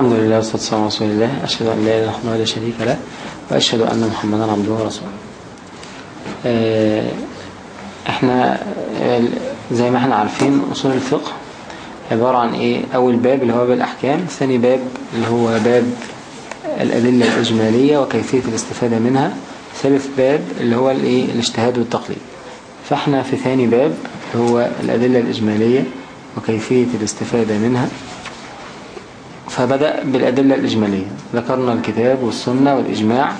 الحمد لله والصلاة والسلام على رسول الله أشهد أن لا إله إلا الله ولا شريك له وأشهد أن محمدا عبده ورسوله إحنا زي ما إحنا عارفين أصول الفقه عبارة عن إيه؟ أول باب اللي هو باب الأحكام ثاني باب اللي هو باب الأدلة الإجمالية وكيفية الاستفادة منها ثالث باب اللي هو الإيه؟ الاجتهاد والتقليد. فاحنا في ثاني باب هو الأدلة الإجمالية وكيفية الاستفادة منها. فبدأ بالأدلة الإجمالية. ذكرنا الكتاب والسنة والإجماع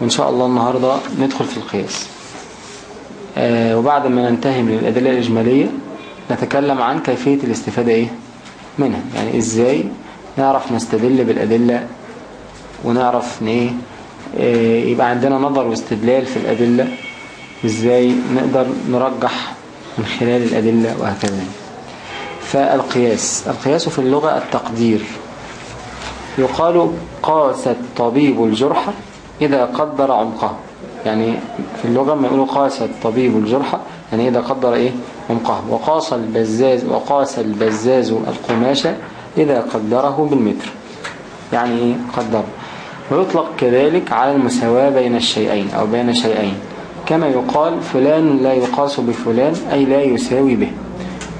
وإن شاء الله النهاردة ندخل في القياس. آه وبعد ما ننتهي من الأدلة الإجمالية نتكلم عن كيفية الاستفادة إيه؟ منها. يعني إزاي نعرف نستدل بالأدلة ونعرف إيه؟ آه يبقى عندنا نظر واستدلال في الأدلة. إزاي نقدر نرجح من خلال الأدلة وهكذا. فالقياس. القياس في اللغة التقدير. يقال قاس الطبيب الجرح إذا قدر عمقه. يعني في اللغة ما يقولوا قاس الطبيب الجرح يعني إذا قدر إيه؟ عمقه. وقاس البزاز وقاس البزاز القماشة إذا قدره بالمتر. يعني إيه؟ قدر. ويطلق كذلك على المساواة بين الشيئين أو بين شيئين. كما يقال فلان لا يقاس بفلان أي لا يساوي به.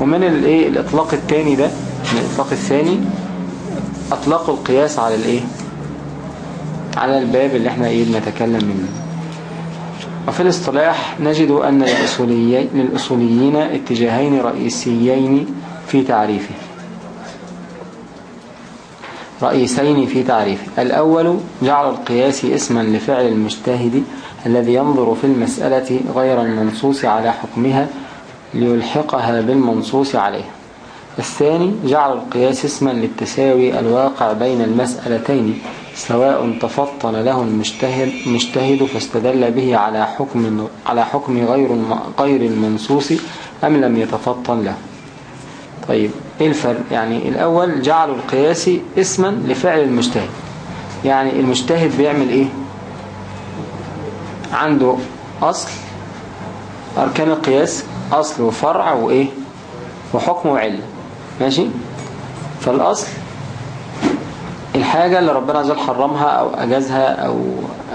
ومن الإيه؟ الإطلاق الثاني ده من الإطلاق الثاني اطلقوا القياس على الإيه؟ على الباب اللي إحنا إيه بنتكلم منه. وفي الاصطلاح نجد للأصوليين, للأصوليين اتجاهين رئيسيين في تعريفه. رئيسين في تعريفه. الأول جعل القياس اسما لفعل المجتهد الذي ينظر في المسألة غير المنصوص على حكمها ليلحقها بالمنصوص عليها الثاني جعل القياس اسما للتساوي الواقع بين المسألتين سواء تفطن له المجتهد مجتهد فاستدل به على حكم على حكم غير غير المنصوص أم لم يتفطن له. طيب إيه الفرق؟ يعني الأول جعلوا القياس اسما لفعل المجتهد. يعني المجتهد بيعمل إيه؟ عنده أصل أركان القياس أصل وفرع وإيه؟ وحكم وعلة ماشي؟ فالأصل الحاجة اللي ربنا عز وجل حرمها أو أجازها أو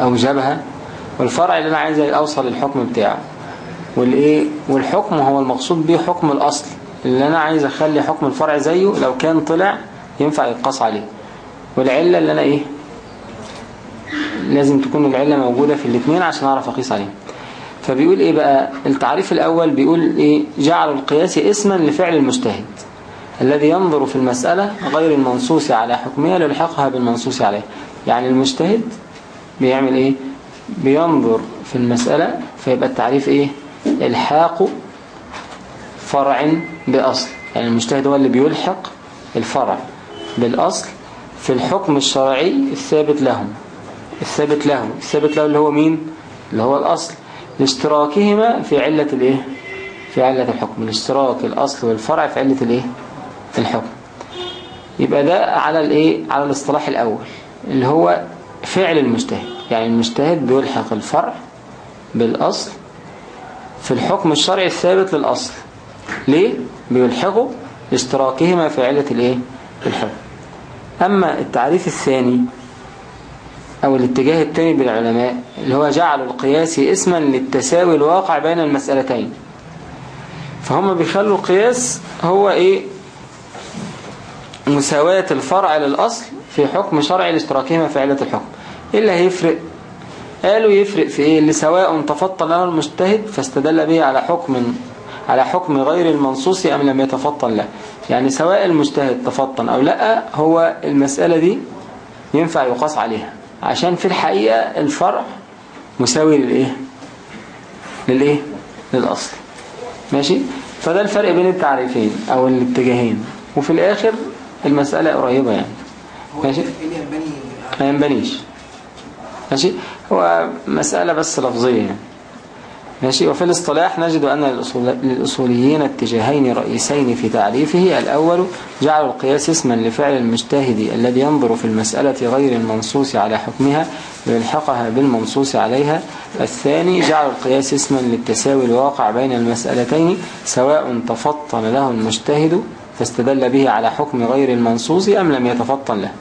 أوجبها والفرع اللي أنا عايز أوصل للحكم بتاعه. والإيه؟ والحكم هو المقصود به حكم الأصل. اللي أنا عايز أخلي حكم الفرع زيه لو كان طلع ينفع يتقاس عليه. والعلة اللي أنا إيه؟ لازم تكون العلة موجودة في الاثنين عشان أعرف أقيس عليه فبيقول إيه بقى؟ التعريف الأول بيقول إيه؟ جعل القياس اسما لفعل المجتهد. الذي ينظر في المسألة غير المنصوص على حكمها ليلحقها بالمنصوص عليه. يعني المجتهد بيعمل إيه؟ بينظر في المسألة فيبقى التعريف إيه؟ إلحاق فرع بأصل. يعني المجتهد هو اللي بيلحق الفرع بالأصل في الحكم الشرعي الثابت لهم. الثابت له الثابت له اللي هو مين؟ اللي هو الأصل. لاشتراكهما في علة الإيه؟ في علة الحكم. الاشتراك الأصل والفرع في علة الإيه؟ الحكم. يبقى ده على الايه؟ على الاصطلاح الأول اللي هو فعل المجتهد. يعني المجتهد بيلحق الفرع بالأصل في الحكم الشرعي الثابت للأصل. ليه؟ بيلحقه لاشتراكهما في علة الايه؟ الحكم. أما التعريف الثاني أو الاتجاه الثاني بالعلماء اللي هو جعل القياس اسما للتساوي الواقع بين المسألتين. فهم بيخلوا القياس هو إيه؟ مساواة الفرع للأصل في حكم شرعي لاشتراكهما في علة الحكم. إيه اللي هيفرق قالوا يفرق في إيه؟ اللي سواء تفطن له المجتهد فاستدل به على حكم على حكم غير المنصوص أم لم يتفطن له. يعني سواء المجتهد تفطن أو لأ هو المسألة دي ينفع يقاس عليها. عشان في الحقيقة الفرع مساوي للإيه؟ للإيه؟ للأصل. ماشي؟ فده الفرق بين التعريفين أو الاتجاهين. وفي الآخر المسألة قريبة يعني. ماشي؟ ما ينبنيش. ماشي؟ هو مسألة بس لفظية يعني. ماشي؟ وفي الاصطلاح نجد أن للأصوليين اتجاهين رئيسين في تعريفه. الأول جعل القياس اسما لفعل المجتهد الذي ينظر في المسألة غير المنصوص على حكمها ويلحقها بالمنصوص عليها. الثاني جعل القياس اسما للتساوي الواقع بين المسألتين سواء تفطن له المجتهد فاستدل به على حكم غير المنصوص أم لم يتفطن له.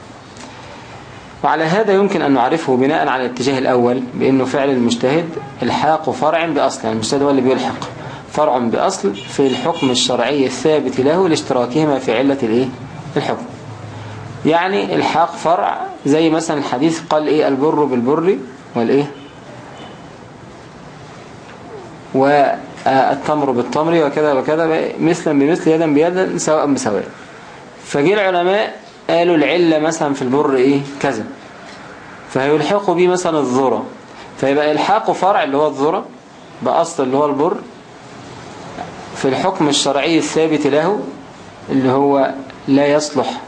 وعلى هذا يمكن أن نعرفه بناء على الاتجاه الأول بأنه فعل المجتهد إلحاق فرع بأصل يعني المجتهد هو اللي بيلحق فرع بأصل في الحكم الشرعي الثابت له لاشتراكهما في علة الإيه؟ الحكم. يعني إلحاق فرع زي مثلا الحديث قال إيه؟ البر بالبر والإيه؟ والتمر بالتمر وكذا وكذا مثلا بمثل يدا بيدا سواء بسواء. فجي العلماء قالوا العلة مثلا في البر إيه؟ كذا. فيلحقوا به مثلا الذرة. فيبقى الحاقوا فرع اللي هو الذرة بأصل اللي هو البر. في الحكم الشرعي الثابت له اللي هو لا يصلح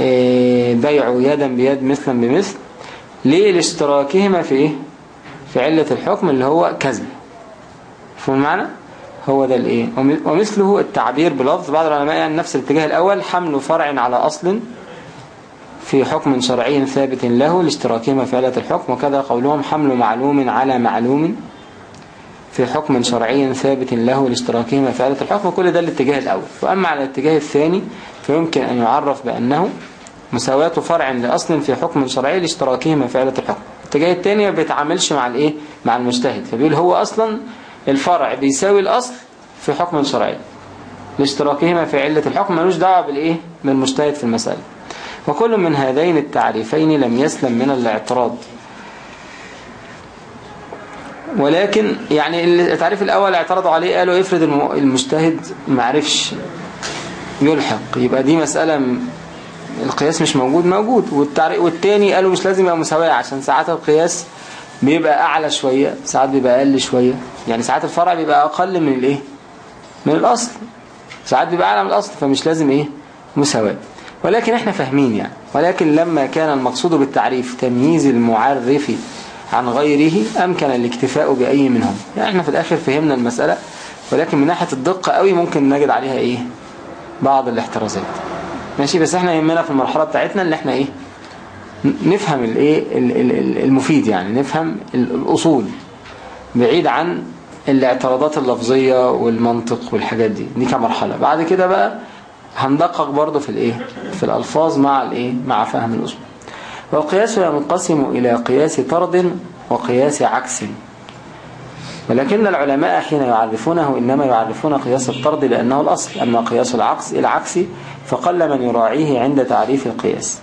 آه، بيع يدا بيد مثلا بمثل. ليه لاشتراكهما في إيه؟ في علة الحكم اللي هو كذب فهم المعنى؟ هو ده الإيه؟ ومثله التعبير بلفظ بعض العلماء يعني نفس الاتجاه الأول حمل فرع على أصل في حكم شرعي ثابت له لاشتراكهما في علة الحكم وكذا قولهم حمل معلوم على معلوم في حكم شرعي ثابت له لاشتراكهما في علة الحكم كل ده الاتجاه الأول. وأما على الاتجاه الثاني فيمكن أن يعرف بأنه مساواة فرع لأصل في حكم شرعي لاشتراكهما في علة الحكم. الاتجاه الثاني ما بيتعاملش مع الإيه؟ مع المجتهد. فبيقول هو أصلا الفرع بيساوي الأصل في حكم شرعي. لاشتراكهما في علة الحكم ملوش دعوة بالإيه؟ بالمجتهد في المسألة. وكل من هذين التعريفين لم يسلم من الاعتراض. ولكن يعني التعريف الأول اعترضوا عليه قالوا افرض المجتهد معرفش يلحق يبقى دي مسألة القياس مش موجود موجود. والتعريف والتاني قالوا مش لازم يبقى مساواة عشان ساعات القياس بيبقى أعلى شوية ساعات بيبقى أقل شوية. يعني ساعات الفرع بيبقى أقل من الإيه؟ من الأصل. ساعات بيبقى أعلى من الأصل فمش لازم إيه؟ مساواة. ولكن إحنا فاهمين يعني. ولكن لما كان المقصود بالتعريف تمييز المعرف عن غيره أمكن الاكتفاء بأي منهم. يعني إحنا في الآخر فهمنا المسألة ولكن من ناحية الدقة قوي ممكن نجد عليها إيه؟ بعض الاحترازات. ماشي بس إحنا يهمنا في المرحلة بتاعتنا اللي إحنا إيه؟ نفهم الايه المفيد يعني نفهم الأصول بعيد عن الاعتراضات اللفظية والمنطق والحاجات دي. دي كمرحلة بعد كده بقى هندقق برضو في الايه في الألفاظ مع الايه مع فهم الأصول. والقياس ينقسم إلى قياس طرد وقياس عكس. ولكن العلماء حين يعرفونه إنما يعرفون قياس الطرد لأنه الأصل أما قياس العكس العكس فقل من يراعيه عند تعريف القياس.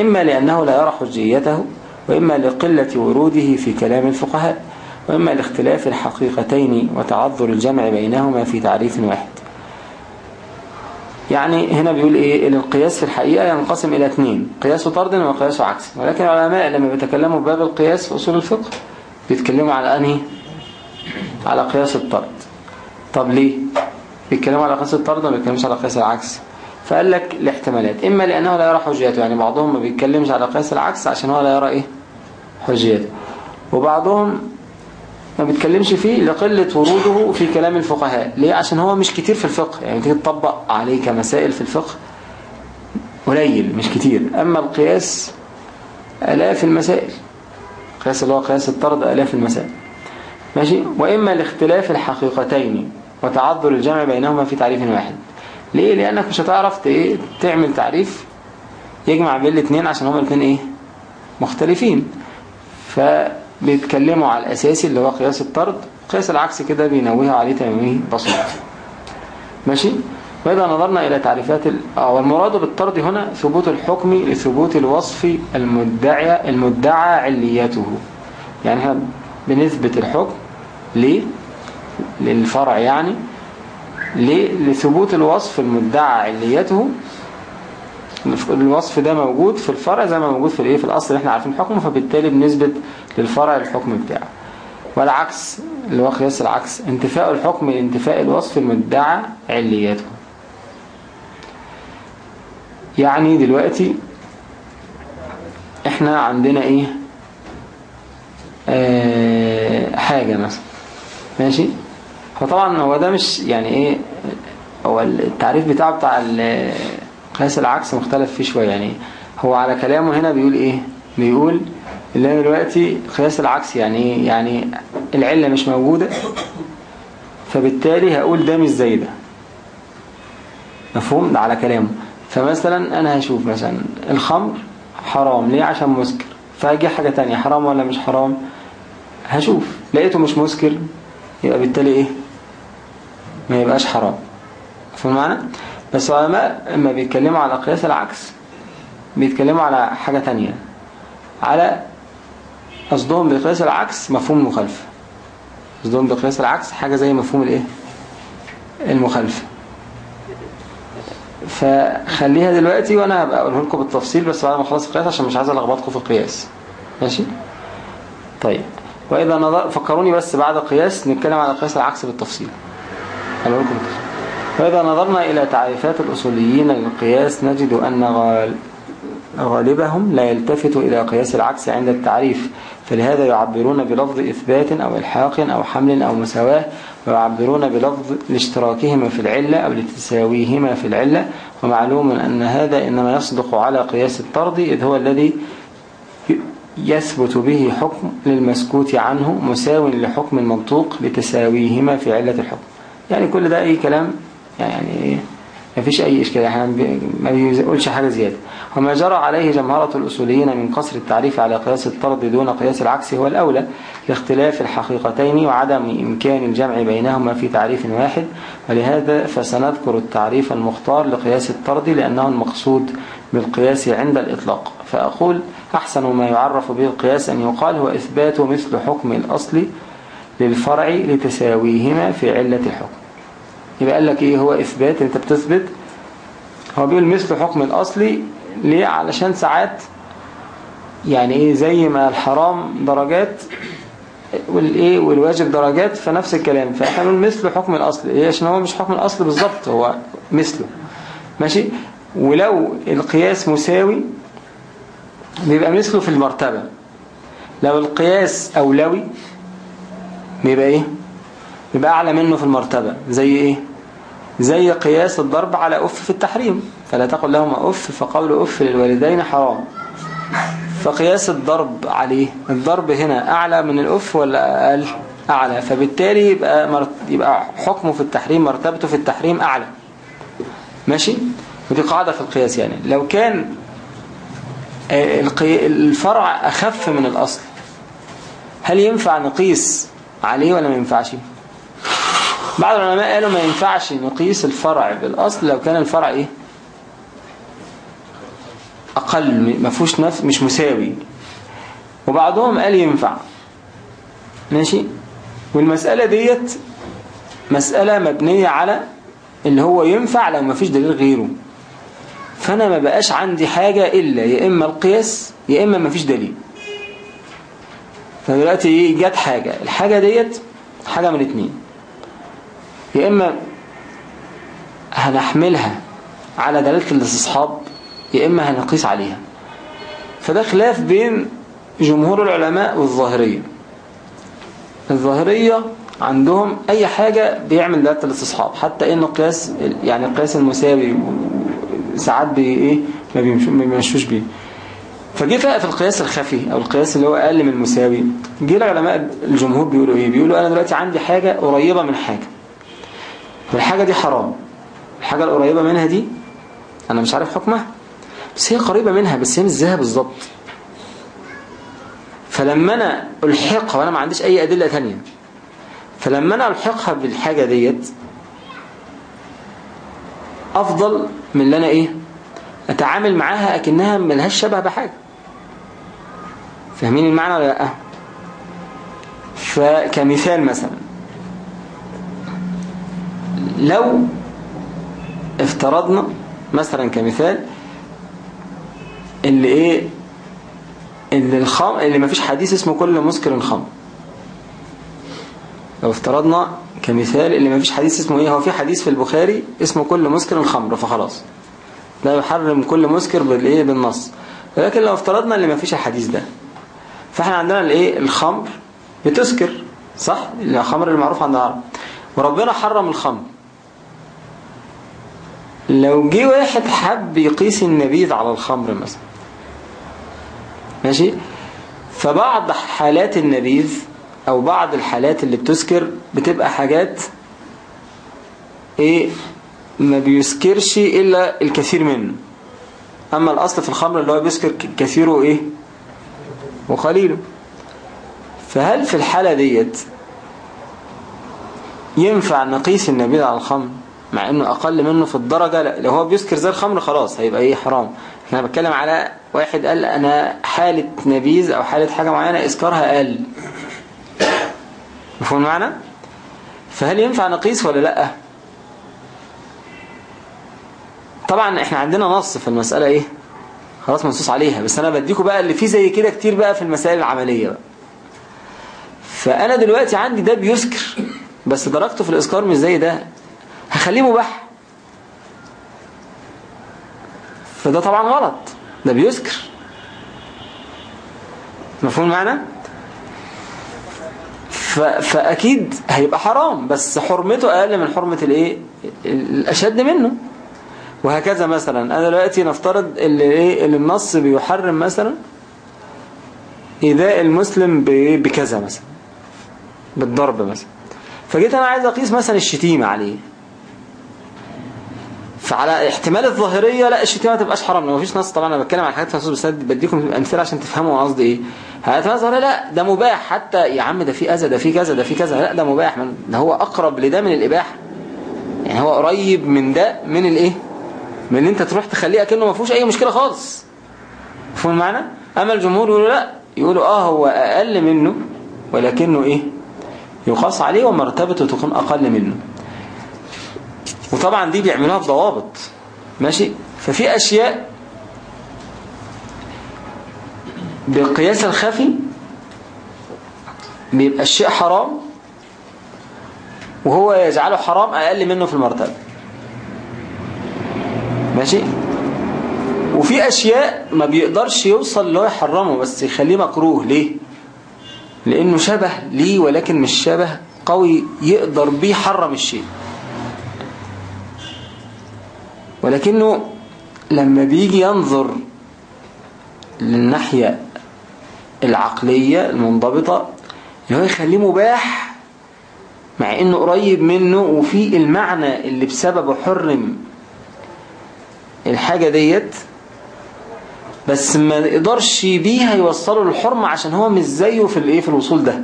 إما لأنه لا يرى حجيته وإما لقلة وروده في كلام الفقهاء وإما لاختلاف الحقيقتين وتعذر الجمع بينهما في تعريف واحد. يعني هنا بيقول إيه؟ إن القياس في الحقيقة ينقسم إلى اثنين قياس طرد وقياس عكس. ولكن العلماء لما بيتكلموا بباب القياس في أصول الفقه بيتكلموا على أنهي؟ على قياس الطرد. طب ليه؟ بيتكلموا على قياس الطرد وما بيتكلموش على قياس العكس. فقال لك الاحتمالات. إما لأنه لا يرى حجيته يعني بعضهم ما بيتكلمش على قياس العكس عشان هو لا يرى إيه؟ حجيته. وبعضهم ما بيتكلمش فيه لقلة وروده في كلام الفقهاء. ليه؟ عشان هو مش كتير في الفقه. يعني تيجي تطبق عليه كمسائل في الفقه قليل مش كتير. أما القياس ألاف المسائل. القياس اللي هو قياس الطرد ألاف المسائل. ماشي؟ وإما لاختلاف الحقيقتين وتعذر الجمع بينهما في تعريف واحد. ليه؟ لأنك مش هتعرف؟ تعمل تعريف يجمع بين الاثنين عشان هما الاثنين إيه؟ مختلفين. ف بيتكلموا على الأساسي اللي هو قياس الطرد. قياس العكس كده بينوه عليه تنويه بسيط. ماشي؟ وإذا نظرنا إلى تعريفات. آه، والمراد بالطرد هنا ثبوت الحكم لثبوت الوصف المدعي المدعى عليته. يعني إحنا بنثبت الحكم ليه للفرع يعني ليه لثبوت الوصف المدعى عليته. الوصف ده موجود في الفرع زي ما موجود في الايه في الاصل اللي إحنا عارفين حكمه فبالتالي بنثبت للفرع الحكم بتاعه. والعكس اللي هو قياس العكس انتفاء الحكم لانتفاء الوصف المدعى علياته يعني دلوقتي إحنا عندنا إيه؟ آه حاجة مثلا. ماشي؟ فطبعا هو ده مش يعني إيه هو التعريف بتاعه بتاع قياس العكس مختلف فيه شوية. يعني هو على كلامه هنا بيقول إيه؟ بيقول اللي أنا دلوقتي قياس العكس يعني إيه؟ يعني العلة مش موجودة فبالتالي هقول ده مش زي ده. مفهوم؟ ده على كلامه. فمثلا أنا هشوف مثلا الخمر حرام ليه عشان مسكر؟ فهجي حاجة تانية حرام ولا مش حرام؟ هشوف. لقيته مش مسكر يبقى بالتالي إيه؟ ما يبقاش حرام. فهم معنى بس العلماء لما بيتكلموا على قياس العكس. بيتكلموا على حاجة تانية. على قصدهم بقياس العكس مفهوم المخالفة. قصدهم بقياس العكس حاجة زي مفهوم الايه؟ المخالفة. فخليها دلوقتي وأنا هبقى أقوله لكم بالتفصيل بس بعد ما أخلص القياس عشان مش عايز ألخبطكم في القياس. ماشي؟ طيب. وإذا نظر فكروني بس بعد القياس نتكلم على قياس العكس بالتفصيل. لكم فإذا نظرنا إلى تعريفات الأصوليين للقياس نجد أن غالبهم لا يلتفت إلى قياس العكس عند التعريف فلهذا يعبرون بلفظ إثبات أو إلحاق أو حمل أو مساواة ويعبرون بلفظ لاشتراكهما في العلة أو لتساويهما في العلة ومعلوم أن هذا إنما يصدق على قياس الطرد إذ هو الذي يثبت به حكم للمسكوت عنه مساو لحكم المنطوق لتساويهما في علة الحكم. يعني كل ده أي كلام يعني ما فيش أي إشكال إحنا ما بيقولش حاجة زيادة. وما جرى عليه جمهرة الأصوليين من قصر التعريف على قياس الطرد دون قياس العكس هو الأولى لاختلاف الحقيقتين وعدم إمكان الجمع بينهما في تعريف واحد. ولهذا فسنذكر التعريف المختار لقياس الطرد لأنه المقصود بالقياس عند الإطلاق. فأقول أحسن ما يعرف به القياس أن يقال هو إثبات مثل حكم الأصل للفرع لتساويهما في علة الحكم. يبقى قال لك إيه هو إثبات؟ أنت بتثبت. هو بيقول مثل حكم الاصلي ليه؟ علشان ساعات يعني إيه زي ما الحرام درجات والايه والواجب درجات فنفس الكلام. فإحنا نقول مثل حكم الأصل. إيه؟ عشان هو مش حكم الأصل بالظبط هو مثله. ماشي؟ ولو القياس مساوي بيبقى مثله في المرتبة. لو القياس أولوي بيبقى إيه؟ يبقى أعلى منه في المرتبة. زي إيه؟ زي قياس الضرب على أف في التحريم. فلا تقل لهما أف فقول أف للوالدين حرام. فقياس الضرب عليه. الضرب هنا أعلى من الأف ولا أقل؟ أعلى. فبالتالي يبقى, مرت... يبقى حكمه في التحريم مرتبته في التحريم أعلى. ماشي؟ ودي قاعدة في القياس يعني. لو كان آه، الفرع أخف من الأصل هل ينفع نقيس عليه ولا ما ينفعش؟ بعض العلماء قالوا ما ينفعش نقيس الفرع بالأصل لو كان الفرع إيه؟ أقل ما فيهوش نفس مش مساوي. وبعضهم قال ينفع. ماشي؟ والمسألة ديت مسألة مبنية على اللي هو ينفع لو ما فيش دليل غيره. فأنا ما بقاش عندي حاجة إلا يا إما القياس يا إما ما فيش دليل. فدلوقتي إيه جت حاجة. الحاجة ديت حاجة من اتنين. يا إما هنحملها على دلالة الاستصحاب يا إما هنقيس عليها. فده خلاف بين جمهور العلماء والظاهرية. الظاهرية عندهم أي حاجة بيعمل دلالة الاستصحاب. حتى إنه قياس يعني القياس المساوي ساعات بي إيه ما بيمشوش بيه. فجي بقى في القياس الخفي أو القياس اللي هو أقل من المساوي جه العلماء الجمهور بيقولوا إيه؟ بيقولوا أنا دلوقتي عندي حاجة قريبة من حاجة. والحاجة دي حرام. الحاجة القريبة منها دي أنا مش عارف حكمها. بس هي قريبة منها بس هي مش زيها بالظبط. فلما أنا ألحقها وأنا ما عنديش أي أدلة تانية فلما أنا ألحقها بالحاجة ديت أفضل من اللي أنا إيه؟ أتعامل معاها أكنها ملهاش شبه بحاجة. فاهمين المعنى ولا لأ؟ فكمثال مثلا. لو افترضنا مثلا كمثال اللي إيه؟ اللي الخم اللي ما فيش حديث اسمه كل مسكر خمر لو افترضنا كمثال اللي ما فيش حديث اسمه إيه؟ هو في حديث في البخاري اسمه كل مسكر خمر فخلاص. ده يحرم كل مسكر بالايه بالنص. ولكن لو افترضنا اللي ما فيش الحديث ده. فاحنا عندنا الايه؟ الخمر. بتسكر صح؟ الخمر المعروف عند العرب. وربنا حرم الخمر. لو جه واحد حب يقيس النبيذ على الخمر مثلا. ماشي؟ فبعض حالات النبيذ أو بعض الحالات اللي بتسكر بتبقى حاجات إيه؟ ما بيسكرش إلا الكثير منه. أما الأصل في الخمر اللي هو بيسكر كثيره إيه؟ وقليله فهل في الحالة ديت ينفع نقيس النبيذ على الخمر مع إنه أقل منه في الدرجة؟ لا لو هو بيسكر زي الخمر خلاص هيبقى إيه حرام. إحنا بتكلم على واحد قال أنا حالة نبيذ أو حالة حاجة معينة إسكارها أقل. مفهوم معنى فهل ينفع نقيس ولا لأ؟ طبعا إحنا عندنا نص في المسألة إيه؟ خلاص منصوص عليها. بس أنا بديكوا بقى اللي فيه زي كده كتير بقى في المسائل العملية بقى. فأنا دلوقتي عندي ده بيسكر بس درجته في الاسكار مش زي ده. هخليه مباح. فده طبعا غلط. ده بيسكر مفهوم معنى فأكيد هيبقى حرام بس حرمته أقل من حرمة الإيه؟ الأشد منه. وهكذا مثلا. أنا دلوقتي نفترض اللي, إيه اللي النص بيحرم مثلا إيذاء المسلم بكذا مثلا بالضرب مثلا. فجيت أنا عايز أقيس مثلا الشتيمة عليه. فعلى احتمال الظاهرية لا الشتيمة ما تبقاش حرام لو مفيش نص. طبعا أنا بتكلم عن حاجات في بس بديكم أمثلة عشان تفهموا قصدي إيه. احتمال الظاهرية لا ده مباح. حتى يا عم ده في أذى ده في كذا ده في كذا. لا ده مباح. ده هو أقرب لده من الإباحة. يعني هو قريب من ده من الإيه؟ من ان انت تروح تخليه اكنه ما فيهوش اي مشكلة خالص. مفهوم المعنى؟ اما الجمهور يقولوا لا يقولوا آه هو أقل منه ولكنه إيه؟ يقاس عليه ومرتبته تكون أقل منه. وطبعا دي بيعملوها بضوابط. ماشي؟ ففي أشياء بالقياس الخفي بيبقى الشيء حرام وهو يجعله حرام أقل منه في المرتبة. ماشي؟ وفي أشياء ما بيقدرش يوصل اللي هو يحرمه بس يخليه مكروه. ليه؟ لأنه شبه ليه ولكن مش شبه قوي يقدر بيه يحرم الشيء. ولكنه لما بيجي ينظر للناحية العقلية المنضبطة اللي هو يخليه مباح مع إنه قريب منه وفي المعنى اللي بسببه حرم الحاجة ديت بس ما يقدرش بيها يوصله للحرمة عشان هو مش زيه في الإيه في الوصول ده.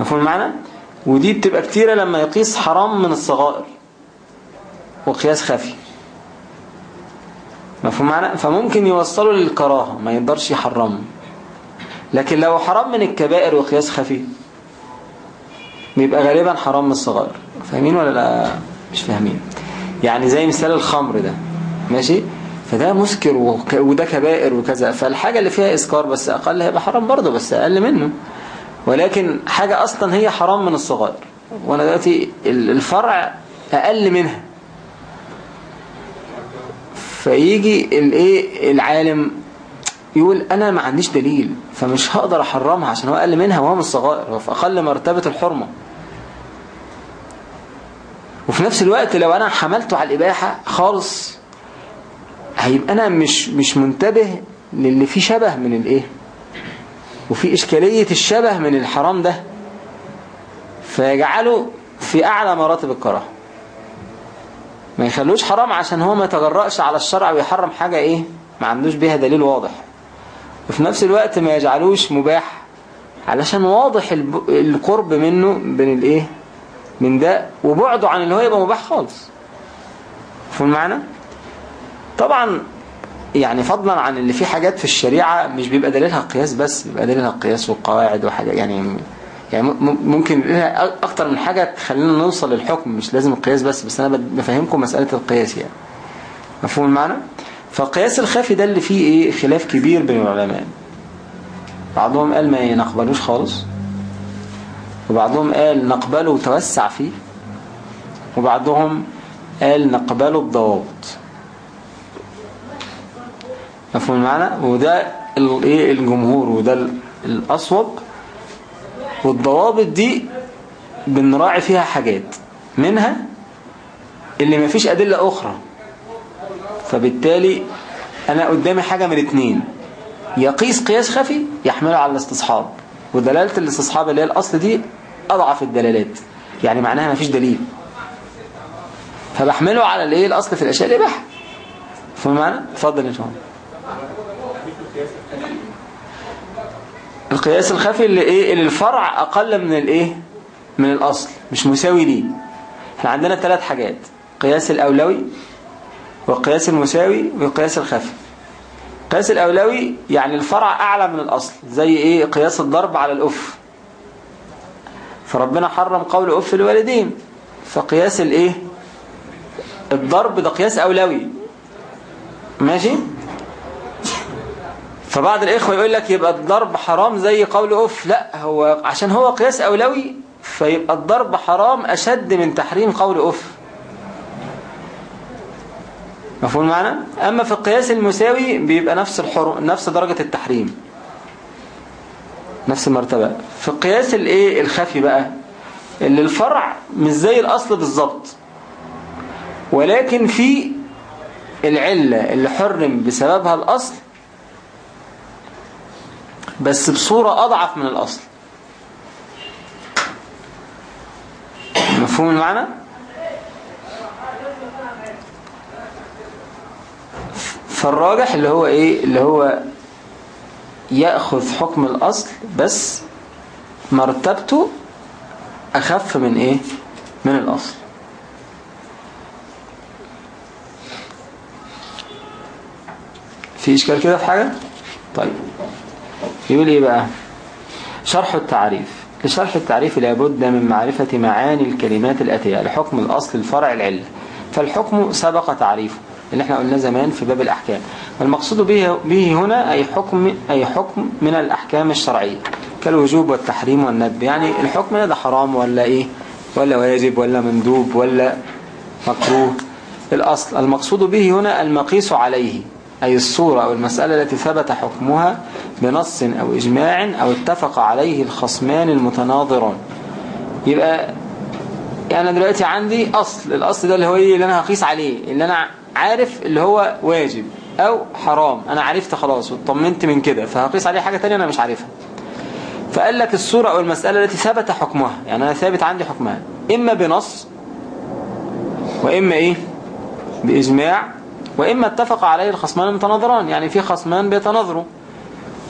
مفهوم المعنى؟ ودي بتبقى كتيرة لما يقيس حرام من الصغائر وقياس خفي. مفهوم معنى فممكن يوصلوا للكراهة ما يقدرش يحرمه. لكن لو حرام من الكبائر وقياس خفي بيبقى غالبا حرام من الصغائر. فاهمين ولا لا؟ مش فاهمين. يعني زي مثال الخمر ده. ماشي؟ فده مسكر وده كبائر وكذا. فالحاجة اللي فيها إسكار بس أقل هيبقى حرام برضه بس أقل منه. ولكن حاجة أصلا هي حرام من الصغائر وأنا دلوقتي الفرع أقل منها. فيجي الإيه؟ العالم يقول أنا ما عنديش دليل فمش هقدر أحرمها عشان هو أقل منها وهو من الصغائر هو في أقل مرتبة الحرمة. وفي نفس الوقت لو أنا حملته على الإباحة خالص هيبقى أنا مش مش منتبه للي فيه شبه من الإيه؟ وفي إشكالية الشبه من الحرام ده فيجعله في أعلى مراتب الكراهة. ما يخلوش حرام عشان هو ما يتجرأش على الشرع ويحرم حاجة إيه؟ ما عندوش بيها دليل واضح. وفي نفس الوقت ما يجعلوش مباح علشان واضح القرب منه بين الإيه؟ من ده وبعده عن اللي هو يبقى مباح خالص. فهم المعنى؟ طبعا يعني فضلا عن اللي فيه حاجات في الشريعة مش بيبقى دليلها قياس بس بيبقى دليلها قياس وقواعد وحاجة يعني يعني ممكن أكتر من حاجة تخلينا نوصل للحكم مش لازم القياس بس بس أنا بفهمكم مسألة القياس يعني. مفهوم المعنى؟ فالقياس الخافي ده اللي فيه إيه؟ خلاف كبير بين العلماء. بعضهم قال ما نقبلوش خالص وبعضهم قال نقبله وتوسع فيه وبعضهم قال نقبله بضوابط. مفهوم المعنى وده الايه الجمهور وده الأصوب والضوابط دي بنراعي فيها حاجات. منها اللي ما فيش أدلة أخرى. فبالتالي أنا قدامي حاجة من اتنين. يقيس قياس خفي يحمله على الاستصحاب. ودلالة الاستصحاب اللي هي الأصل دي أضعف الدلالات. يعني معناها ما فيش دليل. فبحمله على الإيه؟ الأصل في الأشياء الإباحة فهم معنا؟ اتفضل يا شباب القياس الخفي اللي إيه؟ اللي الفرع أقل من الإيه؟ من الأصل مش مساوي ليه. إحنا عندنا ثلاث حاجات قياس الأولوي والقياس المساوي والقياس الخفي. القياس الأولوي يعني الفرع أعلى من الأصل زي إيه؟ قياس الضرب على الأف. فربنا حرم قول أف الوالدين فقياس الإيه؟ الضرب ده قياس أولوي. ماشي؟ فبعض الإخوة يقول لك يبقى الضرب حرام زي قول أف لا هو عشان هو قياس أولوي فيبقى الضرب حرام أشد من تحريم قول أف مفهوم معنا؟ أما في القياس المساوي بيبقى نفس الحرم نفس درجة التحريم. نفس المرتبة. في القياس الإيه؟ الخفي بقى. اللي الفرع مش زي الأصل بالظبط. ولكن في العلة اللي حرم بسببها الأصل بس بصورة أضعف من الأصل. مفهوم المعنى؟ فالراجح اللي هو إيه؟ اللي هو يأخذ حكم الأصل بس مرتبته أخف من إيه؟ من الأصل. في إشكال كده في حاجة؟ طيب. يقول إيه بقى؟ شرح التعريف. لشرح التعريف لابد من معرفة معاني الكلمات الأتية لحكم الأصل الفرع العلة فالحكم سبق تعريفه اللي إحنا قلنا زمان في باب الأحكام. والمقصود به, به هنا أي حكم, أي حكم من الأحكام الشرعية. كالوجوب والتحريم والندب. يعني الحكم ده حرام ولا إيه؟ ولا واجب ولا مندوب ولا مكروه؟ الأصل. المقصود به هنا المقيس عليه. أي الصورة أو المسألة التي ثبت حكمها بنص أو إجماع أو اتفق عليه الخصمان المتناظران يبقى يعني أنا دلوقتي عندي أصل الأصل ده اللي هو إيه؟ اللي أنا هقيس عليه اللي أنا عارف اللي هو واجب أو حرام. أنا عرفت خلاص واطمنت من كده فهقيس عليه حاجة تانية أنا مش عارفها. فقال لك الصورة أو المسألة التي ثبت حكمها يعني أنا ثابت عندي حكمها إما بنص وإما إيه؟ بإجماع وإما اتفق عليه الخصمان المتناظران يعني في خصمان بيتناظروا.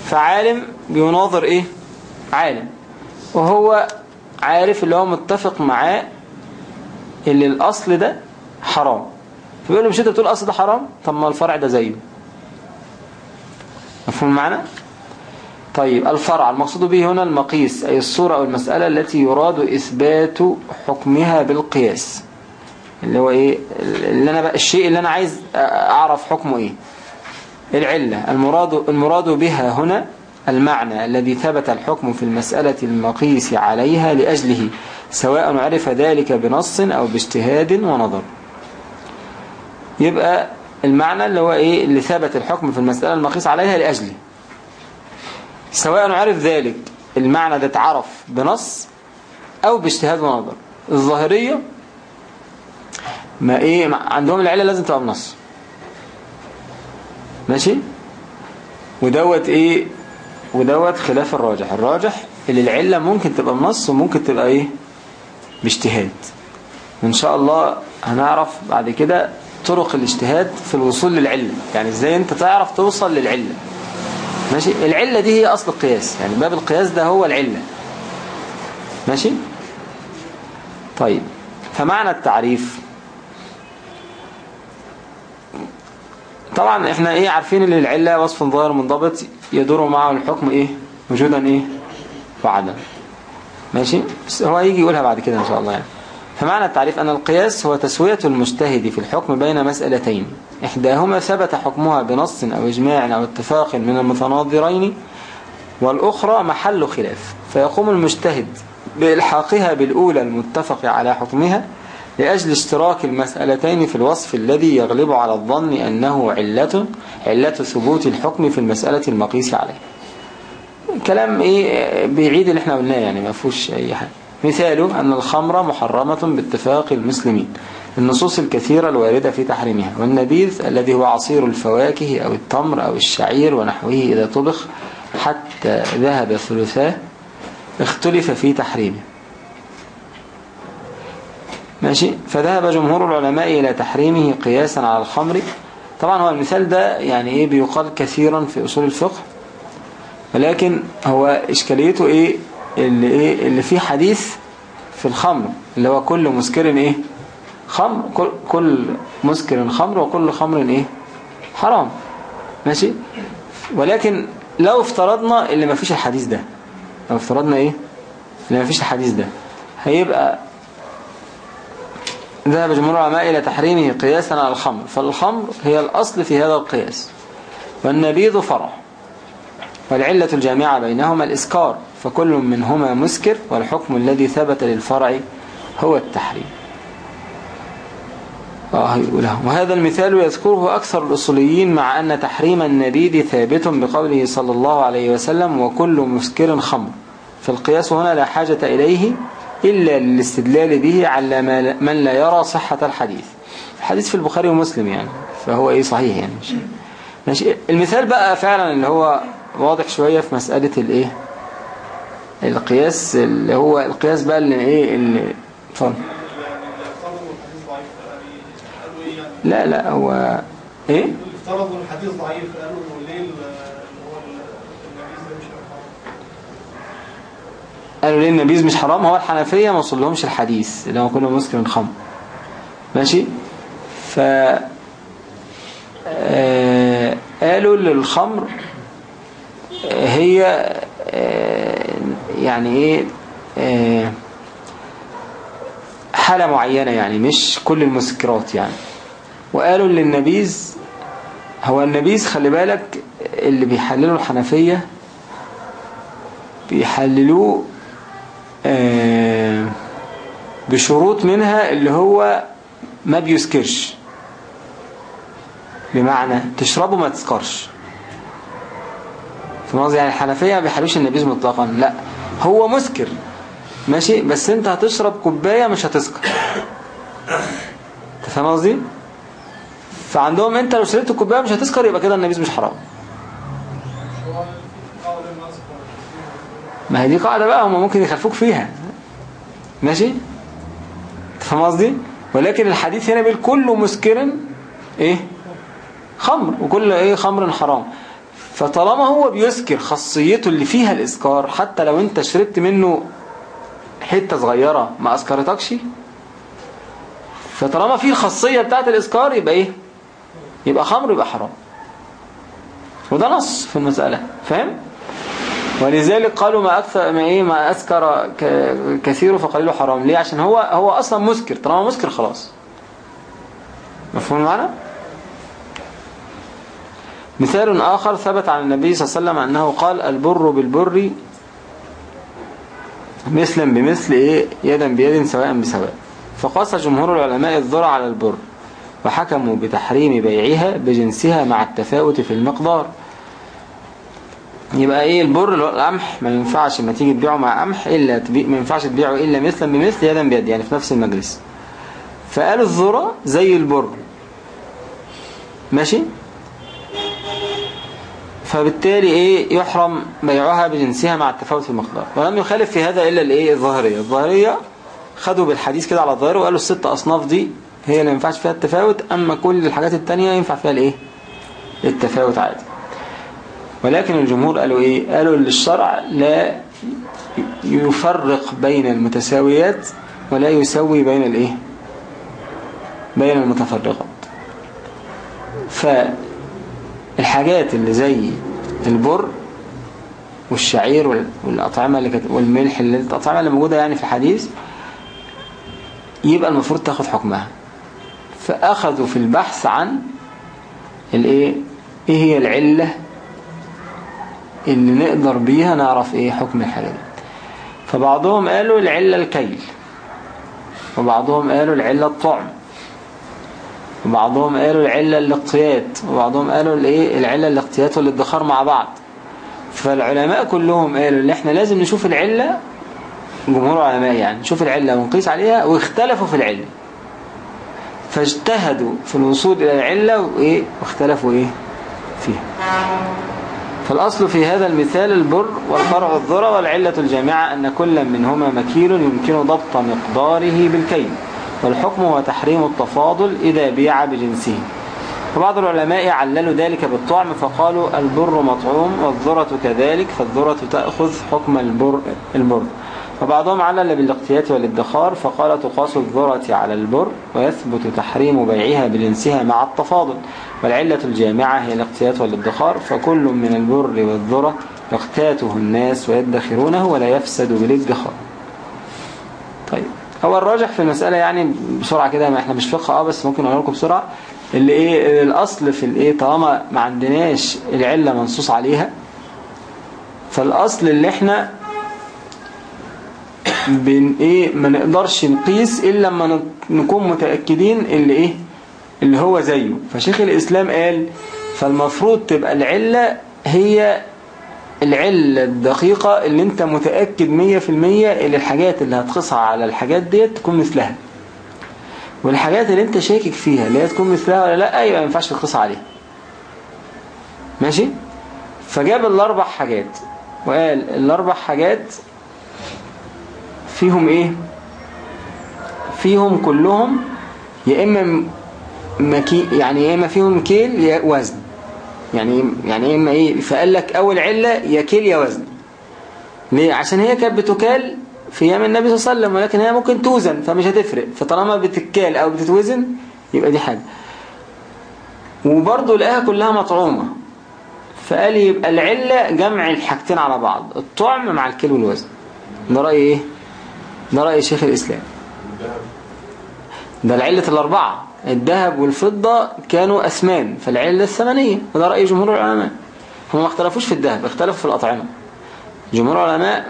فعالم بيناظر إيه؟ عالم. وهو عارف اللي هو متفق معاه اللي الأصل ده حرام. فبيقول له مش أنت بتقول الأصل ده حرام؟ طب ما الفرع ده زيه. مفهوم معنا طيب الفرع المقصود به هنا المقيس أي الصورة أو المسألة التي يراد إثبات حكمها بالقياس. اللي هو إيه اللي أنا بقى الشيء اللي أنا عايز أعرف حكمه إيه. العلة. المراد المراد بها هنا المعنى الذي ثبت الحكم في المسألة المقيس عليها لأجله سواء عرف ذلك بنص أو باجتهاد ونظر. يبقى المعنى اللي هو إيه اللي ثبت الحكم في المسألة المقيس عليها لأجله. سواء عرف ذلك المعنى ده اتعرف بنص أو باجتهاد ونظر. الظاهرية ما إيه عندهم العلة لازم تبقى بنص. ماشي؟ ودوت إيه؟ ودوت خلاف الراجح. الراجح اللي العلة ممكن تبقى بنص وممكن تبقى إيه؟ باجتهاد. وان شاء الله هنعرف بعد كده طرق الاجتهاد في الوصول للعلة. يعني إزاي أنت تعرف توصل للعلة. ماشي؟ العلة دي هي أصل القياس. يعني باب القياس ده هو العلة. ماشي؟ طيب. فمعنى التعريف. طبعا إحنا إيه عارفين إن العلة وصف ظاهر منضبط يدور معه الحكم إيه؟ وجودا إيه؟ وعدم ماشي؟ بس هو هيجي يقولها بعد كده إن شاء الله يعني. فمعنى التعريف أن القياس هو تسوية المجتهد في الحكم بين مسألتين. إحداهما ثبت حكمها بنص أو إجماع أو اتفاق من المتناظرين والأخرى محل خلاف. فيقوم المجتهد بإلحاقها بالأولى المتفق على حكمها لأجل اشتراك المسألتين في الوصف الذي يغلب على الظن أنه علة علة ثبوت الحكم في المسألة المقيس عليه. كلام إيه بيعيد اللي إحنا قلناه يعني ما فيهوش أي حاجة. مثاله أن الخمر محرمة باتفاق المسلمين النصوص الكثيرة الواردة في تحريمها والنبيذ الذي هو عصير الفواكه أو التمر أو الشعير ونحوه إذا طبخ حتى ذهب ثلثاه اختلف في تحريمه. ماشي؟ فذهب جمهور العلماء إلى تحريمه قياسا على الخمر. طبعا هو المثال ده يعني إيه بيقال كثيرا في أصول الفقه ولكن هو إشكاليته إيه؟ اللي إيه؟ اللي فيه حديث في الخمر اللي هو كل مسكر إيه؟ خمر كل, كل مسكر خمر وكل خمر إيه؟ حرام. ماشي؟ ولكن لو افترضنا اللي ما فيش الحديث ده لو افترضنا إيه؟ اللي ما فيش الحديث ده هيبقى ذهب جمهور العلماء إلى تحريمه قياسا على الخمر فالخمر هي الأصل في هذا القياس. والنبيذ فرع. والعلة الجامعة بينهما الإسكار فكل منهما مسكر والحكم الذي ثبت للفرع هو التحريم. آه وهذا المثال يذكره أكثر الأصوليين مع أن تحريم النبيذ ثابت بقوله صلى الله عليه وسلم وكل مسكر خمر. فالقياس هنا لا حاجة إليه إلا للاستدلال به على من لا يرى صحة الحديث. الحديث في البخاري ومسلم يعني فهو إيه صحيح يعني مش ماشي. المثال بقى فعلا اللي هو واضح شوية في مسألة الإيه القياس اللي هو القياس بقى اللي إيه؟ اللي فهم. لا لا هو إيه؟ افترضوا الحديث ضعيف قالوا ليه قالوا ليه النبيذ مش حرام؟ هو الحنفية ما وصلهمش الحديث اللي هو كله مسكر من خمر. ماشي؟ ف آه قالوا للخمر هي آه يعني إيه آه حالة معينة يعني مش كل المسكرات يعني. وقالوا للنبيذ هو النبيذ خلي بالك اللي بيحللوا الحنفية بيحللوه بشروط منها اللي هو ما بيسكرش. بمعنى تشربه ما تسكرش. في مصر يعني الحنفية ما بيحلوش النبيذ مطلقا. لا هو مسكر. ماشي؟ بس انت هتشرب كوباية مش هتسكر. تفهم قصدي؟ فعندهم انت لو شربت كوباية مش هتسكر يبقى كده النبيذ مش حرام. ما هي دي قاعدة بقى هم ممكن يخلفوك فيها. ماشي؟ تفهم قصدي؟ ولكن الحديث هنا بيقول كل مسكر إيه؟ خمر وكل إيه؟ خمر حرام. فطالما هو بيسكر خاصيته اللي فيها الإسكار حتى لو أنت شربت منه حتة صغيرة ما أسكرتكش فطالما فيه الخاصية بتاعت الإسكار يبقى إيه؟ يبقى خمر يبقى حرام. وده نص في المسألة فاهم؟ ولذلك قالوا ما أكثر ما إيه ما أسكر كثير فقليله حرام. ليه؟ عشان هو هو أصلا مسكر. طالما مسكر خلاص. مفهوم معنا مثال آخر ثبت عن النبي صلى الله عليه وسلم أنه قال البر بالبر مثلا بمثل إيه؟ يدا بيد سواء بسواء. فقاس جمهور العلماء الذرة على البر وحكموا بتحريم بيعها بجنسها مع التفاوت في المقدار. يبقى إيه؟ البر اللي هو القمح ما ينفعش لما تيجي تبيعه مع قمح إلا تبيع ما ينفعش تبيعه إلا مثلا بمثل يدا بيد يعني في نفس المجلس. فقالوا الذرة زي البر. ماشي؟ فبالتالي إيه؟ يحرم بيعها بجنسها مع التفاوت في المقدار. ولم يخالف في هذا إلا الإيه؟ الظاهرية. الظاهرية خدوا بالحديث كده على الظاهر وقالوا الست أصناف دي هي اللي ما ينفعش فيها التفاوت أما كل الحاجات التانية ينفع فيها الإيه؟ التفاوت عادي. ولكن الجمهور قالوا إيه؟ قالوا للشرع لا يفرق بين المتساويات ولا يسوي بين الإيه؟ بين المتفرقات. فالحاجات اللي زي البر والشعير والأطعمة اللي كانت والملح اللي الأطعمة اللي موجودة يعني في الحديث يبقى المفروض تاخد حكمها. فأخذوا في البحث عن الإيه؟ إيه هي العلة اللي نقدر بيها نعرف إيه حكم الحاجة دي فبعضهم قالوا العلة الكيل وبعضهم قالوا العلة الطعم وبعضهم قالوا العلة الاقتيات وبعضهم قالوا الإيه؟ العلة الاقتيات والادخار مع بعض. فالعلماء كلهم قالوا إن إحنا لازم نشوف العلة جمهور العلماء يعني نشوف العلة ونقيس عليها واختلفوا في العلة. فاجتهدوا في الوصول إلى العلة وإيه؟ واختلفوا إيه؟ فيها. فالأصل في هذا المثال البر والفرع الذرة والعلة الجامعة أن كل منهما مكيل يمكن ضبط مقداره بالكيل والحكم هو تحريم التفاضل إذا بيع بجنسه. فبعض العلماء عللوا ذلك بالطعم فقالوا البر مطعوم والذرة كذلك فالذرة تأخذ حكم البر, البر. وبعضهم علل بالاقتيات والادخار فقال تقاس الذرة على البر ويثبت تحريم بيعها بجنسها مع التفاضل. والعلة الجامعة هي الاقتيات والادخار فكل من البر والذرة يقتاته الناس ويدخرونه ولا يفسد بالادخار. طيب هو الراجح في المسألة يعني بسرعة كده ما إحنا مش فقه آه بس ممكن أقول لكم بسرعة. اللي إيه الأصل في الإيه طالما ما عندناش العلة منصوص عليها فالأصل اللي إحنا بن إيه ما نقدرش نقيس إلا لما نكون متأكدين اللي إيه اللي هو زيه. فشيخ الإسلام قال فالمفروض تبقى العلة هي العلة الدقيقة اللي أنت متأكد مية في المية اللي الحاجات اللي هتقصها على الحاجات ديت تكون مثلها. والحاجات اللي أنت شاكك فيها اللي هي تكون مثلها ولا لأ يبقى ما ينفعش تقص عليها. ماشي؟ فجاب الأربع حاجات وقال الأربع حاجات فيهم إيه؟ فيهم كلهم يا إما مكي يعني يا إما فيهم كيل يا وزن. يعني يعني إما إيه؟ فقال لك أول علة يا كيل يا وزن. ليه؟ عشان هي كانت بتكال في أيام النبي صلى الله عليه وسلم ولكن هي ممكن توزن فمش هتفرق. فطالما بتتكال أو بتتوزن يبقى دي حاجة. وبرضه لقاها كلها مطعومة. فقال يبقى العلة جمع الحاجتين على بعض الطعم مع الكيل والوزن. ده رأي إيه؟ ده رأي شيخ الإسلام. ده العلة الأربعة الذهب والفضة كانوا أثمان فالعلة الثمانية وده رأي جمهور العلماء. هم ما اختلفوش في الذهب اختلفوا في الأطعمة. جمهور العلماء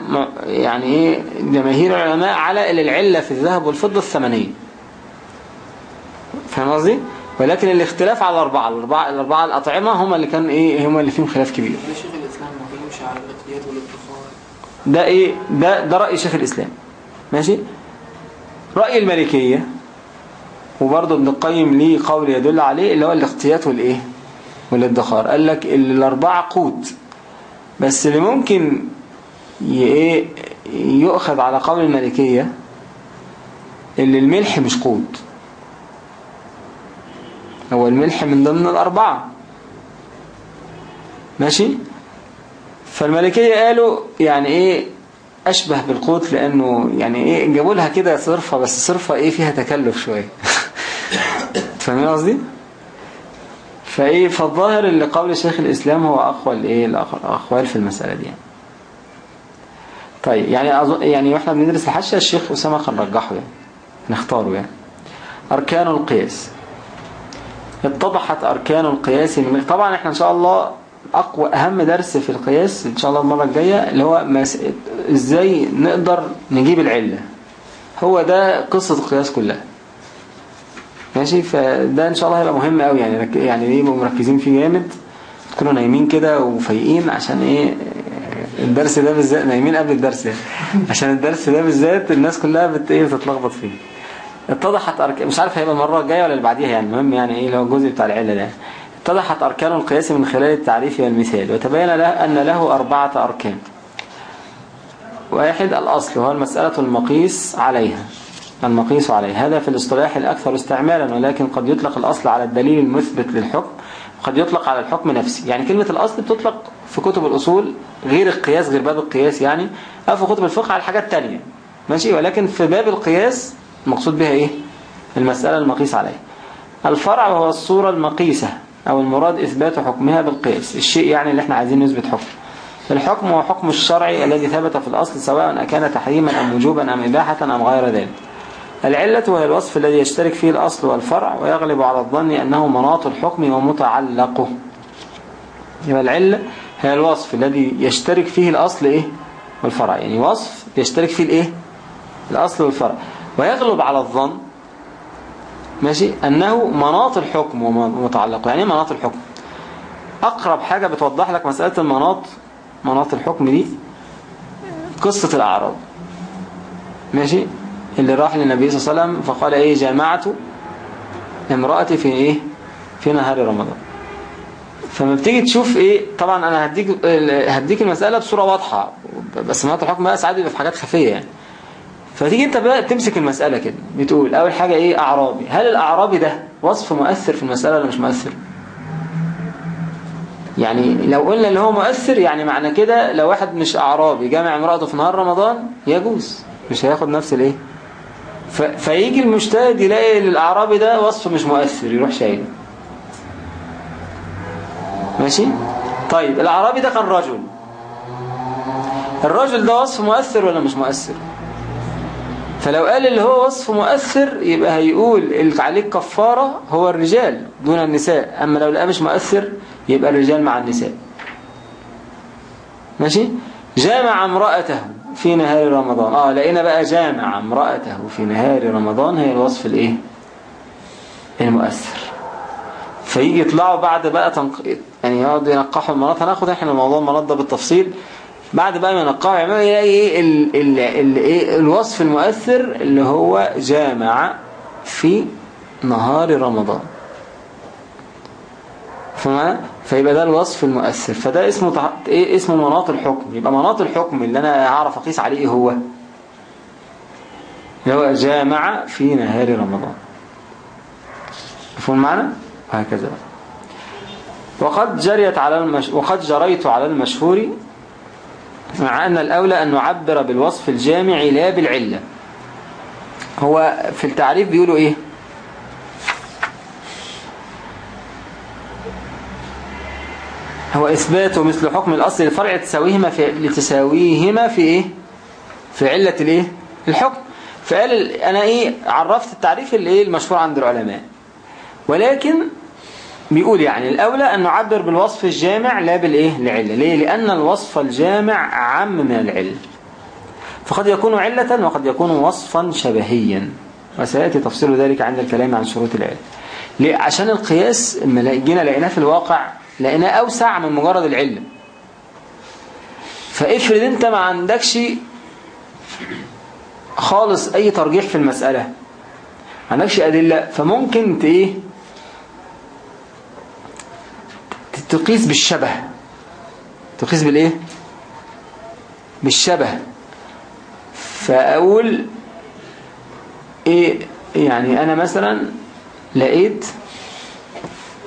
يعني إيه جماهير العلماء على العلة في الذهب والفضة الثمانية. فاهم قصدي؟ ولكن الاختلاف على الأربعة الأربعة, الأربعة الأطعمة هم اللي كان إيه هم اللي فيهم خلاف كبير. شيخ الإسلام ما على والادخار ده إيه؟ ده ده رأي شيخ الإسلام. ماشي؟ رأي المالكية وبرضه ابن القيم ليه قول يدل عليه اللي هو الاختيات والإيه؟ والادخار. قال لك الأربعة قوت. بس اللي ممكن إيه؟ يؤخذ على قول المالكية اللي الملح مش قوت. هو الملح من ضمن الأربعة. ماشي؟ فالمالكية قالوا يعني إيه؟ أشبه بالقوت لأنه يعني إيه جابوا لها كده صرفة بس صرفة إيه فيها تكلف شوية فاهمين قصدي؟ فإيه فالظاهر اللي قول شيخ الإسلام هو أقوى الإيه الأقوال في المسألة دي يعني. طيب يعني أظن يعني وإحنا بندرس الحاشية الشيخ أسامة كان رجحه يعني نختاره يعني أركان القياس اتضحت أركان القياس طبعا إحنا إن شاء الله أقوى أهم درس في القياس إن شاء الله المرة الجاية اللي هو مس... إزاي نقدر نجيب العلة. هو ده قصة القياس كلها. ماشي؟ فده إن شاء الله هيبقى مهم قوي يعني. يعني إيه مركزين فيه جامد. تكونوا نايمين كده وفايقين عشان إيه الدرس ده بالذات نايمين قبل الدرس يعني. عشان الدرس ده بالذات الناس كلها بت إيه بتتلخبط فيه. اتضحت أركان مش عارف هيبقى المرة الجاية ولا اللي بعديها يعني. المهم يعني إيه اللي هو الجزء بتاع العلة ده. اتضحت أركان القياس من خلال التعريف والمثال وتبين له أن له أربعة أركان. واحد الأصل وهو المسألة المقيس عليها. المقيس عليه هذا في الاصطلاح الأكثر استعمالا ولكن قد يطلق الأصل على الدليل المثبت للحكم وقد يطلق على الحكم نفسه. يعني كلمة الأصل بتطلق في كتب الأصول غير القياس غير باب القياس يعني أو في كتب الفقه على حاجات تانية. ماشي؟ ولكن في باب القياس المقصود بها إيه؟ المسألة المقيس عليها. الفرع هو الصورة المقيسة. أو المراد إثبات حكمها بالقياس الشيء يعني اللي إحنا عايزين نثبت حكم. الحكم هو حكم الشرعي الذي ثبت في الأصل سواء أكان تحريما أم وجوبا أم إباحة أم غير ذلك. العلة وهي الوصف الذي يشترك فيه الأصل والفرع ويغلب على الظن أنه مناط الحكم ومتعلقه. يبقى العلة هي الوصف الذي يشترك فيه الأصل إيه؟ والفرع. يعني وصف يشترك فيه الإيه؟ الأصل والفرع. ويغلب على الظن ماشي؟ أنه مناط الحكم ومتعلقة. يعني مناط الحكم؟ أقرب حاجة بتوضح لك مسألة المناط مناط الحكم دي قصة الأعراض ماشي؟ اللي راح للنبي صلى الله عليه وسلم فقال إيه جامعت امرأتي في إيه؟ في نهار رمضان. فما بتيجي تشوف إيه طبعا أنا هديك هديك المسألة بصورة واضحة بس مناط الحكم بقى ساعات بيبقى في حاجات خفية يعني. فتيجي انت بقى تمسك المسألة كده بتقول أول حاجة إيه؟ أعرابي. هل الأعرابي ده وصف مؤثر في المسألة ولا مش مؤثر؟ يعني لو قلنا اللي هو مؤثر يعني معنى كده لو واحد مش أعرابي جامع امرأته في نهار رمضان يجوز. مش هياخد نفس الإيه؟ ف... فيجي المجتهد يلاقي للأعرابي ده وصف مش مؤثر يروح شايله ماشي؟ طيب الأعرابي ده كان رجل. الرجل ده وصف مؤثر ولا مش مؤثر؟ فلو قال اللي هو وصف مؤثر يبقى هيقول اللي عليه كفارة هو الرجال دون النساء. أما لو لقاه مش مؤثر يبقى الرجال مع النساء. ماشي؟ جامع امرأته في نهار رمضان. آه لقينا بقى جامع امرأته في نهار رمضان هي الوصف الإيه؟ المؤثر. فيجي يطلعوا بعد بقى تنق... يعني يقعدوا ينقحوا المناط هناخد إحنا موضوع المناط ده بالتفصيل. بعد بقى ما ينقحوا يعملوا يلاقي. ال... إيه؟ الوصف المؤثر اللي هو جامع في نهار رمضان. فما فيبقى ده الوصف المؤثر. فده اسمه. إيه؟ اسمه مناط الحكم. يبقى مناط الحكم اللي أنا أعرف أقيس عليه إيه هو؟ اللي هو جامع في نهار رمضان. مفهوم معنا؟ وهكذا وقد جريت على المش... وقد جريت على المشهور مع أن الأولى أن نعبر بالوصف الجامع لا بالعلة. هو في التعريف بيقولوا إيه؟ هو إثبات مثل حكم الأصل للفرع تساويهما في لتساويهما في إيه؟ في علة الإيه؟ الحكم. فقال ال- أنا إيه؟ عرفت التعريف اللي إيه المشهور عند العلماء. ولكن بيقول يعني الأولى أن نعبر بالوصف الجامع لا بالإيه؟ العلة ليه؟ لأن الوصف الجامع عام من العلة. فقد يكون علة وقد يكون وصفا شبهيا. وسيأتي تفصيل ذلك عند الكلام عن شروط العلة. ليه؟ عشان القياس لما جينا لقيناه في الواقع لقيناه أوسع من مجرد العلة. فافرض أنت ما عندكش خالص أي ترجيح في المسألة. ما عندكش أدلة فممكن إيه؟ تقيس بالشبه. تقيس بالإيه؟ بالشبه. فأقول إيه؟ يعني أنا مثلا لقيت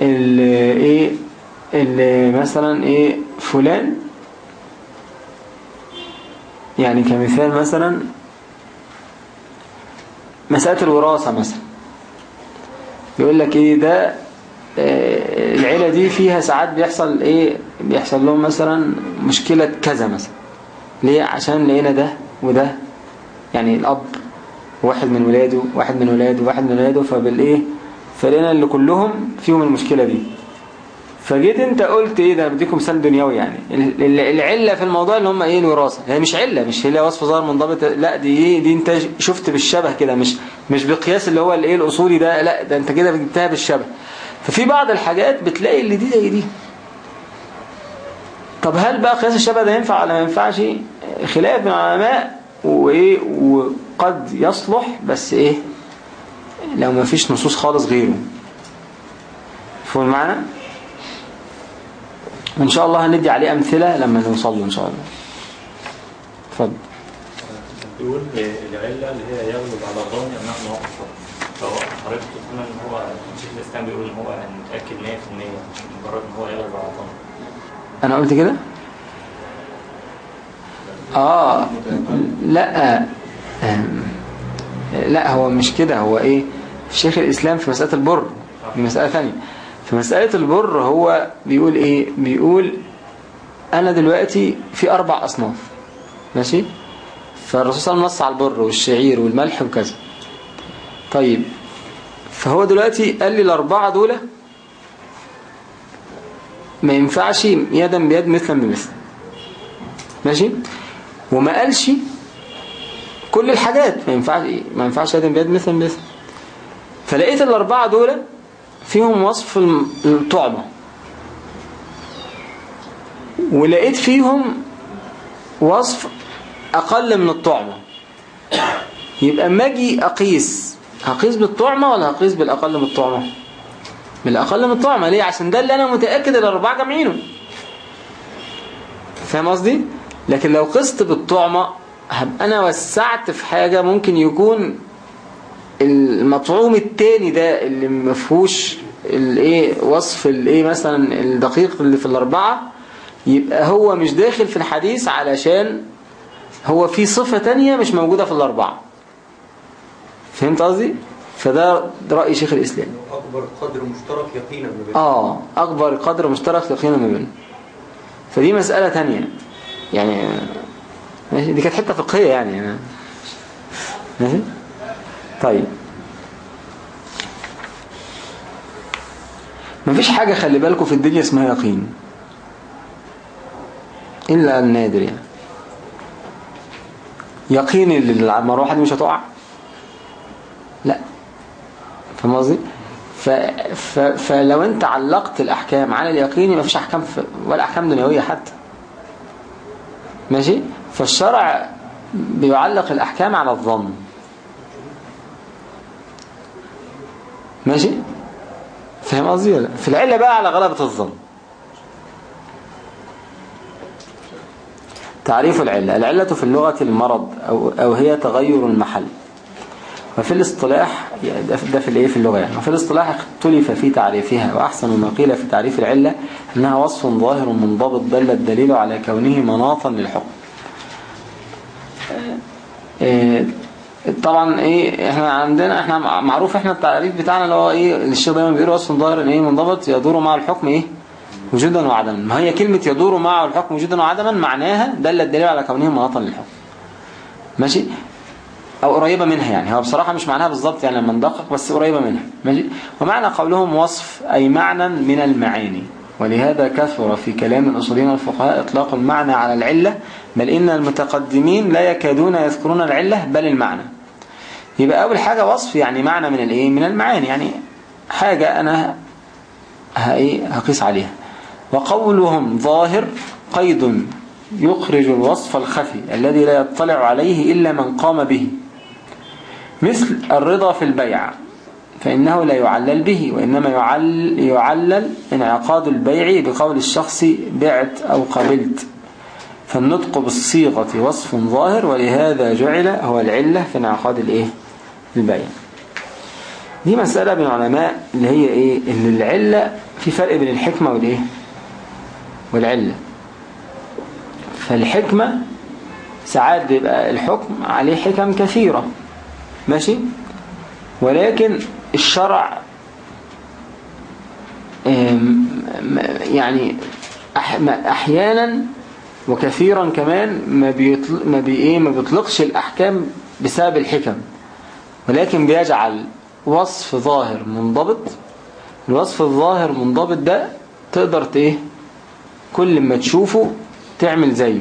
ال إيه؟ ال مثلا إيه؟ فلان. يعني كمثال مثلا مسألة الوراثة مثلا. يقول لك إيه؟ ده العيلة دي فيها ساعات بيحصل إيه؟ بيحصل لهم مثلا مشكلة كذا مثلا. ليه؟ عشان لقينا ده وده. يعني الأب واحد من ولاده واحد من ولاده واحد من ولاده. فبالايه فلقينا اللي كلهم فيهم المشكلة دي. فجيت أنت قلت إيه ده؟ بديكم مثال دنيوي يعني. ال- ال- العلة في الموضوع اللي هم إيه؟ الوراثة. هي مش علة مش هي وصف ظاهر منضبط لا دي إيه؟ دي أنت شفت بالشبه كده. مش مش بقياس اللي هو الإيه؟ الأصولي ده. لا ده أنت كده جبتها بالشبه. ففي بعض الحاجات بتلاقي اللي دي زي دي. طب هل بقى قياس الشبه ده ينفع ولا ما ينفعش؟ خلاف من العلماء وإيه؟ وقد يصلح بس إيه؟ لو ما فيش نصوص خالص غيره. فهو المعنى؟ وإن شاء الله هندي عليه أمثلة لما نوصل له إن شاء الله. اتفضل. بيقول العلة اللي هي يغلب على الظن أنها ناقصة فهو حضرتك بتقول إن هو شيخ الإسلام بيقول إن هو متأكد 100% مش مجرد إن هو يغلب على الظن أنا قلت كده؟ آه. لا لا هو مش كده. هو إيه؟ شيخ الإسلام في مسألة البر دي مسألة ثانية. في مسألة البر هو بيقول إيه؟ بيقول أنا دلوقتي في أربع أصناف. ماشي؟ فالرسول صلى الله عليه وسلم نص على البر والشعير والملح وكذا. طيب فهو دلوقتي قال لي الأربعة دول ما ينفعش يدا بيد مثلا بمثل. ماشي؟ وما قالش كل الحاجات. ما ينفعش ما ينفعش يدا بيد مثلا بمثل. فلقيت الأربعة دول فيهم وصف الطعمة. ولقيت فيهم وصف أقل من الطعمة. يبقى اما أجي أقيس هقيس بالطعمة ولا هقيس بالأقل من الطعمة؟ بالأقل من الطعمة. ليه؟ عشان ده اللي أنا متأكد الأربعة جامعينه. فاهم قصدي؟ لكن لو قست بالطعمة هبقى أنا وسعت في حاجة ممكن يكون المطعوم التاني ده اللي مفهوش الإيه وصف الإيه مثلا الدقيق اللي في الأربعة يبقى هو مش داخل في الحديث علشان هو في صفة تانية مش موجودة في الأربعة. فهمت قصدي؟ فده رأي شيخ الإسلام. أكبر قدر مشترك يقينا ما بين آه أكبر قدر مشترك يقينا ما بينهم فدي مسألة تانية. يعني ماشي دي كانت حتة فقهية يعني. ماشي؟ طيب. مفيش حاجة خلي بالكم في الدنيا اسمها يقين. إلا النادر يعني. يقين اللي المروحة دي مش هتقع؟ فاهم قصدي؟ ف... ف... فلو انت علقت الأحكام على اليقين ما فيش أحكام في... ولا أحكام دنيوية حتى. ماشي؟ فالشرع بيعلق الأحكام على الظن. ماشي؟ فاهم قصدي ولا لأ؟ في العلة بقى على غلبة الظن. تعريف العلة. العلة في اللغة المرض أو, أو هي تغير المحل. وفي الاصطلاح ده في الإيه؟ في اللغة يعني. وفي الاصطلاح اختلف في تعريفها وأحسن ما قيل في تعريف العلة أنها وصف ظاهر منضبط دل الدليل على كونه مناطا للحكم. آه، طبعا إيه إحنا عندنا إحنا معروف إحنا التعريف بتاعنا اللي هو إيه الشيخ دايما بيقول وصف ظاهر إيه منضبط يدور مع الحكم إيه؟ وجودا وعدما. ما هي كلمة يدور مع الحكم وجودا وعدما معناها دل الدليل على كونه مناطا للحكم. ماشي؟ أو قريبة منها يعني. هو بصراحة مش معناها بالظبط يعني لما ندقق بس قريبة منها. ماشي؟ ومعنى قولهم وصف أي معنى من المعاني. ولهذا كثر في كلام الأصوليين والفقهاء إطلاق المعنى على العلة بل إن المتقدمين لا يكادون يذكرون العلة بل المعنى. يبقى أول حاجة وصف يعني معنى من الإيه؟ من المعاني. يعني حاجة أنا إيه؟ هقيس عليها. وقولهم ظاهر قيد يخرج الوصف الخفي الذي لا يطلع عليه إلا من قام به. مثل الرضا في البيع فإنه لا يعلل به وإنما يعل يعلل انعقاد البيع بقول الشخص بعت أو قبلت. فالنطق بالصيغة وصف ظاهر ولهذا جعل هو العلة في انعقاد الإيه؟ البيع. دي مسألة بين العلماء اللي هي إيه؟ إن العلة في فرق بين الحكمة والإيه؟ والعلة. فالحكمة ساعات بيبقى الحكم عليه حكم كثيرة. ماشي؟ ولكن الشرع يعني أح- ما- أحيانا وكثيرا كمان ما بيطل... ما بي إيه ما بيطلقش الأحكام بسبب الحكم. ولكن بيجعل وصف ظاهر منضبط الوصف الظاهر منضبط ده تقدر إيه كل ما تشوفه تعمل زيه.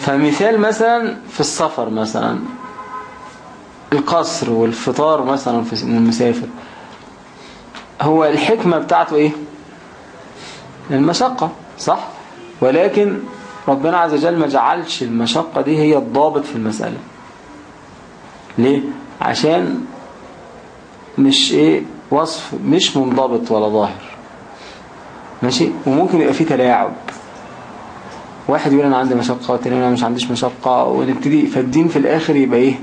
فمثال مثلا في السفر مثلا. القصر والفطار مثلا في المسافر. هو الحكمة بتاعته إيه؟ المشقة صح؟ ولكن ربنا عز وجل ما جعلش المشقة دي هي الضابط في المسألة. ليه؟ عشان مش إيه؟ وصف مش منضبط ولا ظاهر. ماشي؟ وممكن يبقى فيه تلاعب. واحد يقول أنا عندي مشقة والتاني أنا مش عنديش مشقة ونبتدي فالدين في الآخر يبقى إيه؟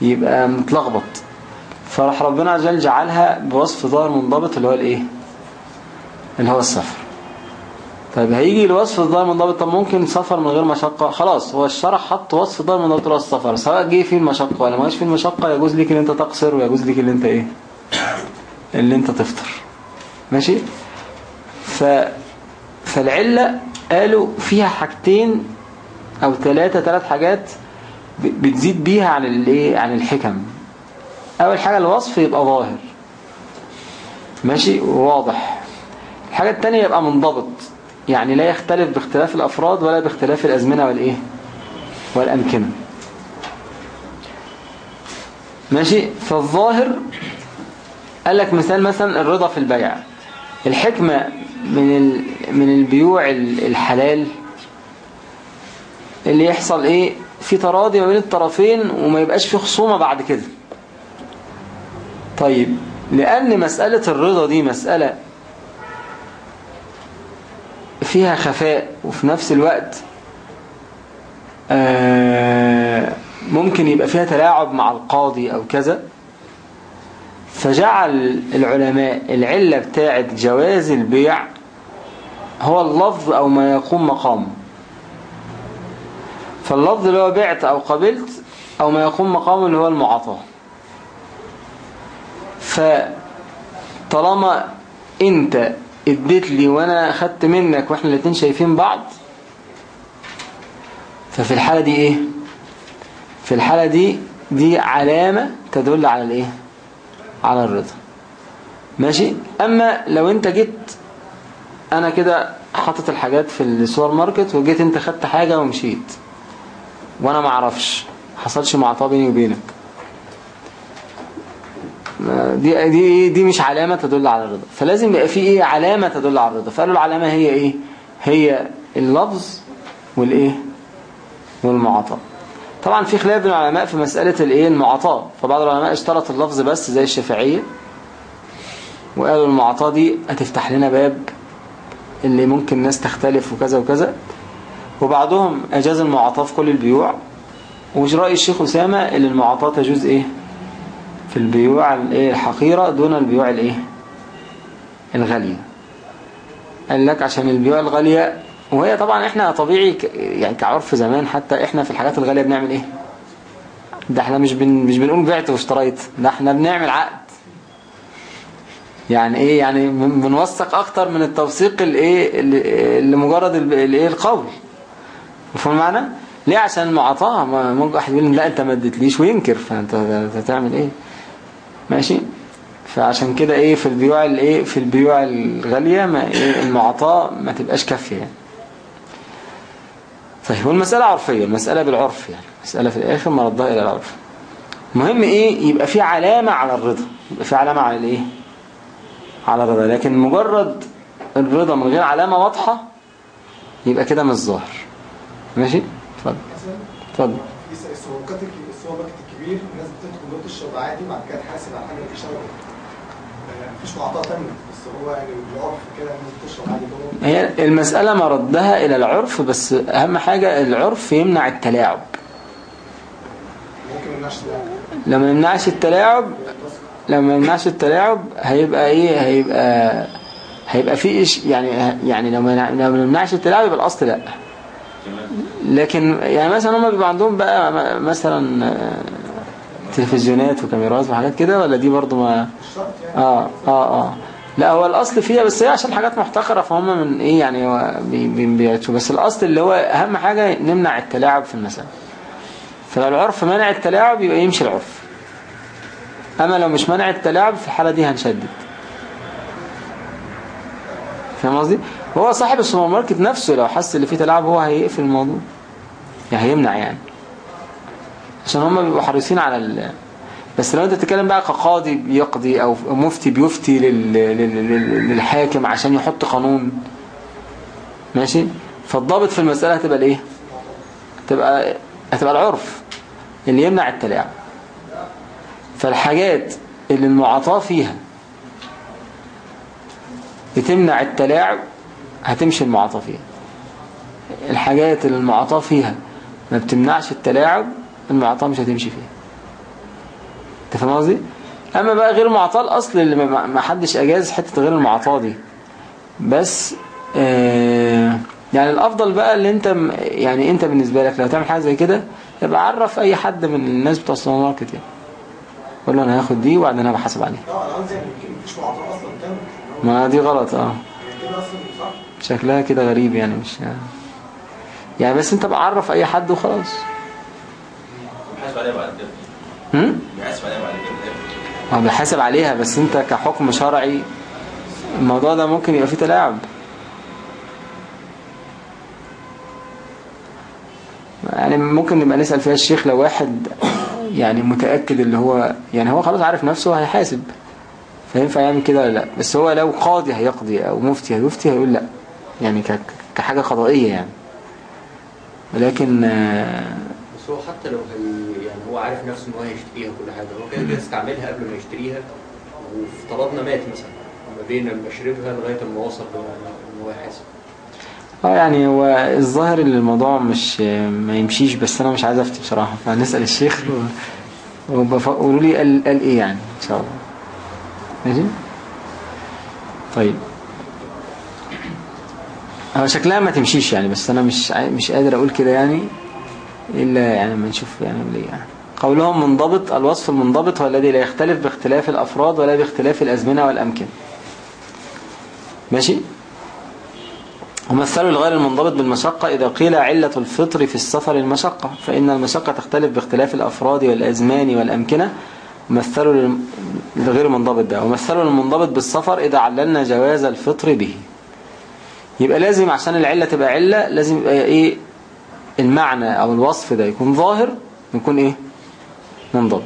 يبقى متلخبط. فراح ربنا عز وجل جعلها بوصف ظاهر منضبط اللي هو الايه؟ اللي هو السفر. طيب هيجي الوصف الظاهر منضبط طب ممكن سفر من غير مشقة؟ خلاص هو الشرع حط وصف ظاهر منضبط اللي هو السفر سواء جه فيه المشقة ولا ما جاش فيه المشقة يجوز ليك إن أنت تقصر ويجوز ليك إن أنت إيه؟ اللي أنت تفطر. ماشي؟ ف فالعلة قالوا فيها حاجتين أو ثلاثة ثلاث حاجات بتزيد بيها عن الايه؟ عن الحكم. أول حاجة الوصف يبقى ظاهر. ماشي؟ وواضح الحاجة التانية يبقى منضبط. يعني لا يختلف باختلاف الأفراد ولا باختلاف الأزمنة والإيه؟ والأمكنة. ماشي؟ فالظاهر قال لك مثال مثلا الرضا في البيع. الحكمة من. من البيوع ال- الحلال اللي يحصل إيه؟ في تراضي ما بين الطرفين وما يبقاش في خصومة بعد كده. طيب لأن مسألة الرضا دي مسألة فيها خفاء وفي نفس الوقت آه، ممكن يبقى فيها تلاعب مع القاضي أو كذا. فجعل العلماء العلة بتاعة جواز البيع هو اللفظ أو ما يقوم مقامه. فاللفظ اللي هو بعت أو قبلت أو ما يقوم مقامه اللي هو المعاطاة. فطالما أنت اديت لي وأنا خدت منك وإحنا الاتنين شايفين بعض ففي الحالة دي إيه؟ في الحالة دي دي علامة تدل على الإيه؟ على الرضا. ماشي؟ أما لو أنت جيت أنا كده حاطط الحاجات في السوبر ماركت وجيت أنت خدت حاجة ومشيت. وأنا ما أعرفش. حصلش معطاة بيني وبينك. دي دي دي مش علامة تدل على الرضا. فلازم يبقى في إيه؟ علامة تدل على الرضا. فقالوا العلامة هي إيه؟ هي اللفظ والايه؟ والمعاطاة طبعا في خلاف بين العلماء في مسألة الايه؟ المعاطاة فبعض العلماء اشترط اللفظ بس زي الشافعية. وقالوا المعاطاة دي هتفتح لنا باب اللي ممكن الناس تختلف وكذا وكذا. وبعضهم أجاز المعاطاة في كل البيوع. ومش رأي الشيخ أسامة اللي المعاطاة تجوز إيه؟ في البيوع الحقيرة دون البيوع الإيه؟ الغالية. قال لك عشان البيوع الغالية وهي طبعا إحنا طبيعي ك- يعني كعرف زمان حتى إحنا في الحاجات الغالية بنعمل إيه؟ ده إحنا مش بن مش بنقول بعت واشتريت ده إحنا بنعمل عقد. يعني إيه؟ يعني بن- بنوثق أكتر من التوثيق الايه اللي اللي مجرد ال- الايه القول. مفهوم المعنى؟ ليه؟ عشان المعاطاة ممكن واحد يقول لا أنت ما اديتليش وينكر. فأنت هتعمل إيه؟ ماشي؟ فعشان كده إيه في البيوع الايه في البيوع الغالية ما إيه المعاطاة ما تبقاش كافية يعني. طيب والمسألة عرفية المسألة بالعرف يعني. مسألة في الآخر مردها إلى العرف. مهم إيه؟ يبقى في علامة على الرضا. يبقى في علامة على الايه على الرضا. لكن مجرد الرضا من غير علامة واضحة يبقى كده مش ظاهر. ماشي؟ اتفضل. اتفضل. السوبر ماركت الكبير الناس بتدخل جوه تشرب عادي وبعد كده تحاسب على الحاجة اللي آه، مفيش معطاه تانية بس هو يعني بالعرف كده الناس بتشرب عادي هي المسألة مردها إلى العرف بس أهم حاجة العرف يمنع التلاعب. ممكن الناس لما يمنعش التلاعب لما يمنعش التلاعب هيبقى إيه؟ هيبقى هيبقى في إيش؟ يعني يعني لما ما يمنعش التلاعب يبقى الأصل لأ. لكن يعني مثلا هم بيبقى عندهم بقى مثلا آه، تلفزيونات وكاميرات وحاجات كده ولا دي برضو ما آه آه آه. لا هو الأصل فيها بس هي عشان حاجات محتقرة فهم من إيه يعني هو بي- بي- بيعتوا بس الأصل اللي هو أهم حاجة نمنع التلاعب في المسألة. فلو العرف منع التلاعب يبقى يمشي العرف. أما لو مش منع التلاعب في الحالة دي هنشدد. فاهم قصدي؟ هو صاحب السوبر ماركت نفسه لو حس إن فيه تلاعب هو هيقفل الموضوع. يعني هيمنع يعني. عشان هم بيبقوا حريصين على ال... بس لو انت بتتكلم بقى كقاضي بيقضي أو مفتي بيفتي لل... لل... لل... للحاكم عشان يحط قانون. ماشي؟ فالضابط في المسألة هتبقى الإيه؟ هتبقى هتبقى العرف اللي يمنع التلاعب. فالحاجات اللي المعاطاة فيها بتمنع التلاعب هتمشي المعاطاة فيها. الحاجات اللي المعاطاة فيها ما بتمنعش التلاعب المعاطاة مش هتمشي فيها أنت فاهم قصدي؟ أما بقى غير المعاطاة الأصل اللي ما حدش أجاز حتة غير المعاطاة دي. بس آه يعني الأفضل بقى اللي أنت يعني أنت بالنسبة لك لو تعمل حاجة زي كده يبقى عرف أي حد من الناس بتوع السوبر ماركت يعني. قول له أنا هاخد دي وبعدين أنا بحاسب عليها يعني ما دي غلط آه. يعني شكلها كده غريب يعني مش يعني بس انت بعرف اي حد وخلاص. هم؟ بيحاسب عليها بس انت كحكم شرعي الموضوع ده ممكن يبقى فيه تلاعب. يعني ممكن نبقى نسأل فيها الشيخ لو واحد يعني متأكد اللي هو يعني هو خلاص عارف نفسه هيحاسب فينفع يعمل كده ولا لأ؟ بس هو لو قاضي هيقضي أو مفتي هيفتي هيقول لأ. يعني كحاجة قضائية يعني. ولكن آه، بس هو حتى لو هي يعني هو عارف نفسه إن هو هيشتريها كل حاجة هو كده استعملها قبل ما يشتريها وافترضنا مات مثلا ما بين لما شربها لغاية ما وصل إن هو يحاسب. آه يعني هو الظاهر إن الموضوع مش ما يمشيش بس أنا مش عايز أفتي بصراحة فهنسأل الشيخ وقولوا لي قال, قال إيه يعني إن شاء الله. ماشي؟ طيب. هو شكلها ما تمشيش يعني بس أنا مش مش قادر أقول كده يعني إلا يعني ما نشوف يعني ليه يعني. قولهم منضبط الوصف المنضبط هو الذي لا يختلف باختلاف الأفراد ولا باختلاف الأزمنة والأمكنة. ماشي؟ ومثلوا الغير المنضبط بالمشقة إذا قيل علة الفطر في السفر المشقة فإن المشقة تختلف باختلاف الأفراد والأزمان والأمكنة. ومثلوا للم- الغير المنضبط ده. ومثلوا المنضبط بالسفر إذا عللنا جواز الفطر به. يبقى لازم عشان العلة تبقى علة لازم يبقى إيه؟ المعنى أو الوصف ده يكون ظاهر يكون إيه؟ منضبط.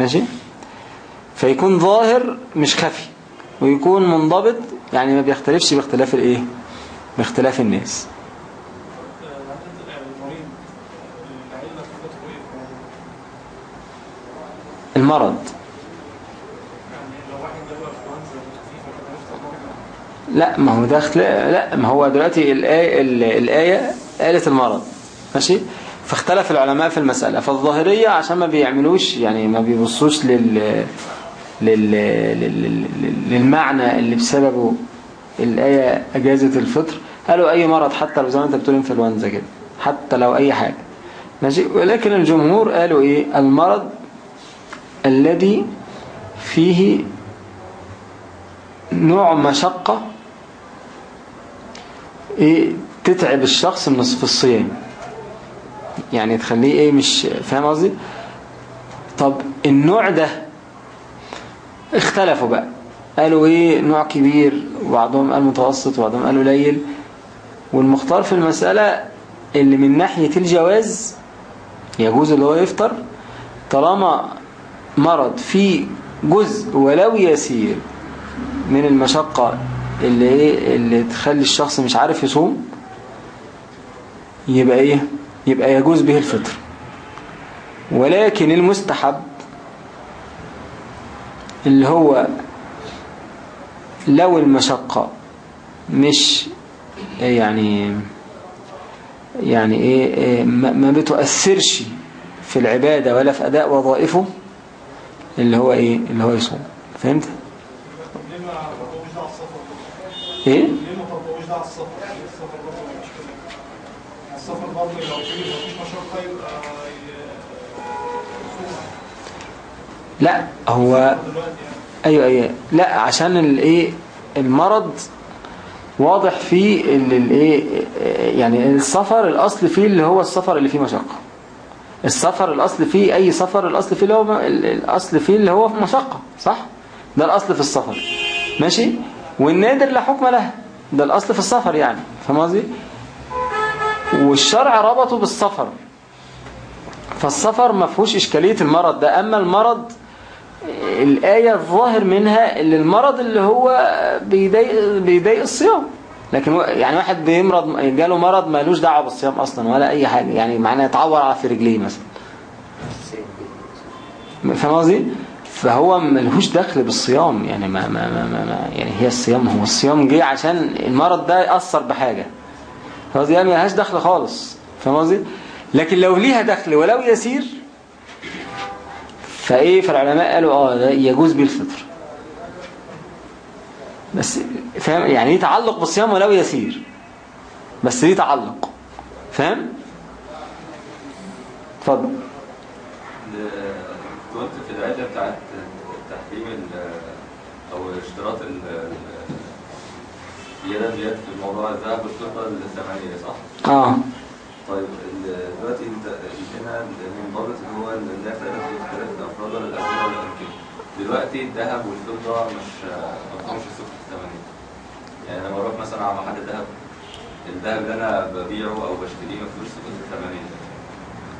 ماشي؟ فيكون ظاهر مش خفي ويكون منضبط يعني ما بيختلفش باختلاف الايه؟ باختلاف الناس. إيه المرض يعني لو واحد جاله انفلونزا خفيفه كده يفطر برضه لا ما هو ده اختلا- لا ما هو دلوقتي الآية, ال- الآية قالت المرض ماشي؟ فاختلف العلماء في المسألة فالظاهرية عشان ما بيعملوش يعني ما بيبصوش لل لل... لل... لل- للمعنى اللي بسببه الآية أجازت الفطر. قالوا أي مرض حتى لو زي ما أنت بتقول إنفلونزا كده حتى لو أي حاجة ماشي؟ ولكن الجمهور قالوا إيه؟ المرض الذي فيه نوع مشقة إيه تتعب الشخص من في الصيام. يعني تخليه إيه مش فاهم قصدي؟ طب النوع ده اختلفوا بقى. قالوا إيه نوع كبير وبعضهم قال متوسط وبعضهم قالوا قليل. والمختار في المسألة اللي من ناحية الجواز يجوز اللي هو يفطر. طالما مرض فيه جزء ولو يسير من المشقة اللي إيه اللي تخلي الشخص مش عارف يصوم يبقى إيه يبقى يجوز به الفطر. ولكن المستحب اللي هو لو المشقة مش يعني يعني إيه ما بتؤثرش في العبادة ولا في أداء وظائفه اللي هو إيه اللي هو يصوم. فهمت؟ يصوم لا هو أيوه أيوه. لا عشان الايه المرض واضح فيه ال- الايه يعني السفر الأصل فيه اللي هو السفر اللي فيه مشقة. السفر الأصل فيه أي سفر الأصل فيه اللي هو ال- الأصل فيه اللي هو مشقة صح؟ ده الأصل في السفر. ماشي؟ والنادر لا حكم له. ده الأصل في السفر يعني. فاهم قصدي؟ والشرع ربطه بالسفر. فالسفر ما فيهوش إشكالية المرض ده. أما المرض الآية الظاهر منها اللي المرض اللي هو بيضايق بيضايق الصيام. لكن يعني واحد بيمرض جاله مرض مالوش دعوة بالصيام أصلا ولا أي حاجة. يعني معناه يتعور على في رجليه مثلا. فاهم قصدي؟ فهو ملهوش دخل بالصيام يعني ما, ما, ما, ما, يعني هي الصيام هو الصيام جه عشان المرض ده يأثر فاهم قصدي يعني ملهاش دخل خالص. فاهم قصدي؟ لكن لو ليها دخل ولو يسير فإيه فالعلماء قالوا آه ده يجوز بيه الفطر. بس فاهم؟ يعني ليه تعلق بالصيام ولو يسير؟ بس ليه تعلق؟ فاهم؟ اتفضل. كنت في العلة بتاعت أو اشتراط ال- الزيادة ديت في الموضوع الذهب والفضة الثمانية صح؟ آه طيب دلوقتي انت هنا المنضبط اللي هو اللي هي فائدة في اختلاف ولا الأزمنة ولا. دلوقتي الذهب والفضة مش ما فيهمش صفة الثمانية. يعني لما أروح مثلا على محل ذهب الذهب اللي أنا ببيعه أو بشتريه ما فيهوش صفة الثمانية.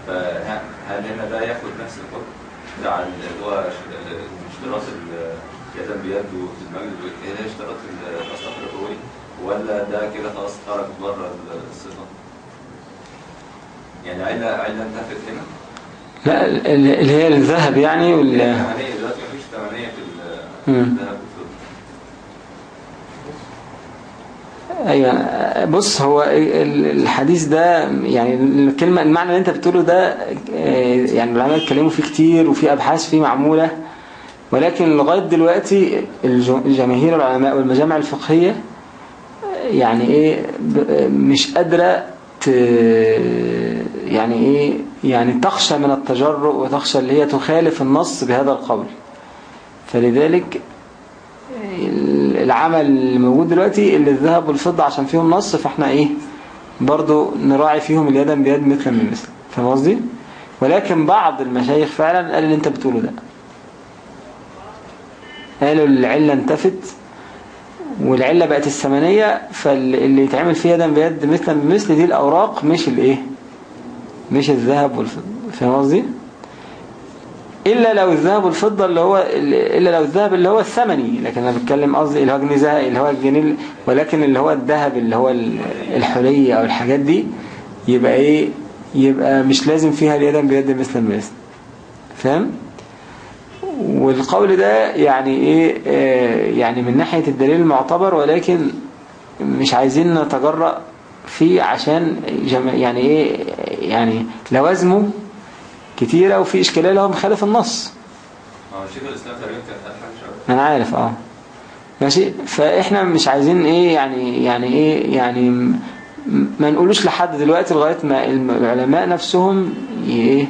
فهل هنا ده ياخد نفس الحكم بتاع اللي هو ال- يدا بيد وفي المجلس اللي هي اشتراط الأصناف الربوية ولا ده كده خلاص خرج بره الصفة؟ يعني علة علة انتفت هنا؟ لا ال- ال- اللي هي الذهب يعني وال... الثمانية دلوقتي مفيش ثمانية في. الذهب أيوه. بص هو ال- الحديث ده يعني الكلمة المعنى اللي أنت بتقوله ده آه، يعني العلماء اتكلموا فيه كتير وفي أبحاث فيه معمولة. ولكن لغاية دلوقتي الج- جماهير العلماء والمجامع الفقهية يعني إيه مش قادرة. يعني إيه يعني تخشى من التجرؤ وتخشى اللي هي تخالف النص بهذا القول. فلذلك العمل اللي موجود دلوقتي اللي الذهب والفضة عشان فيهم نص فإحنا إيه برضو نراعي فيهم اليدا بيد مثلا من مثل فاهم قصدي؟ ولكن بعض المشايخ فعلا قال اللي أنت بتقوله ده. قالوا العلة انتفت والعلة بقت الثمنية فاللي يتعمل فيها يدا بيد مثلا بمثل دي الأوراق مش الإيه؟ مش الذهب والفضة فاهم قصدي؟ إلا لو الذهب والفضة اللي هو إلا لو الذهب اللي هو الثمني لكن أنا بتكلم قصدي اللي هو جنيه ذهب اللي هو الجنيه ولكن اللي هو الذهب اللي هو ال- الحلية أو الحاجات دي يبقى إيه؟ يبقى مش لازم فيها اليدا بيد مثل. بمثل فاهم؟ والقول ده يعني إيه آه، يعني من ناحية الدليل المعتبر ولكن مش عايزين نتجرأ فيه عشان يعني إيه يعني لوازمه كتيرة وفي إشكالية هو مخالف النص. شبه أنا عارف آه. ماشي؟ فإحنا مش عايزين إيه يعني يعني إيه يعني ما نقولوش لحد دلوقتي لغاية ما العلماء نفسهم إيه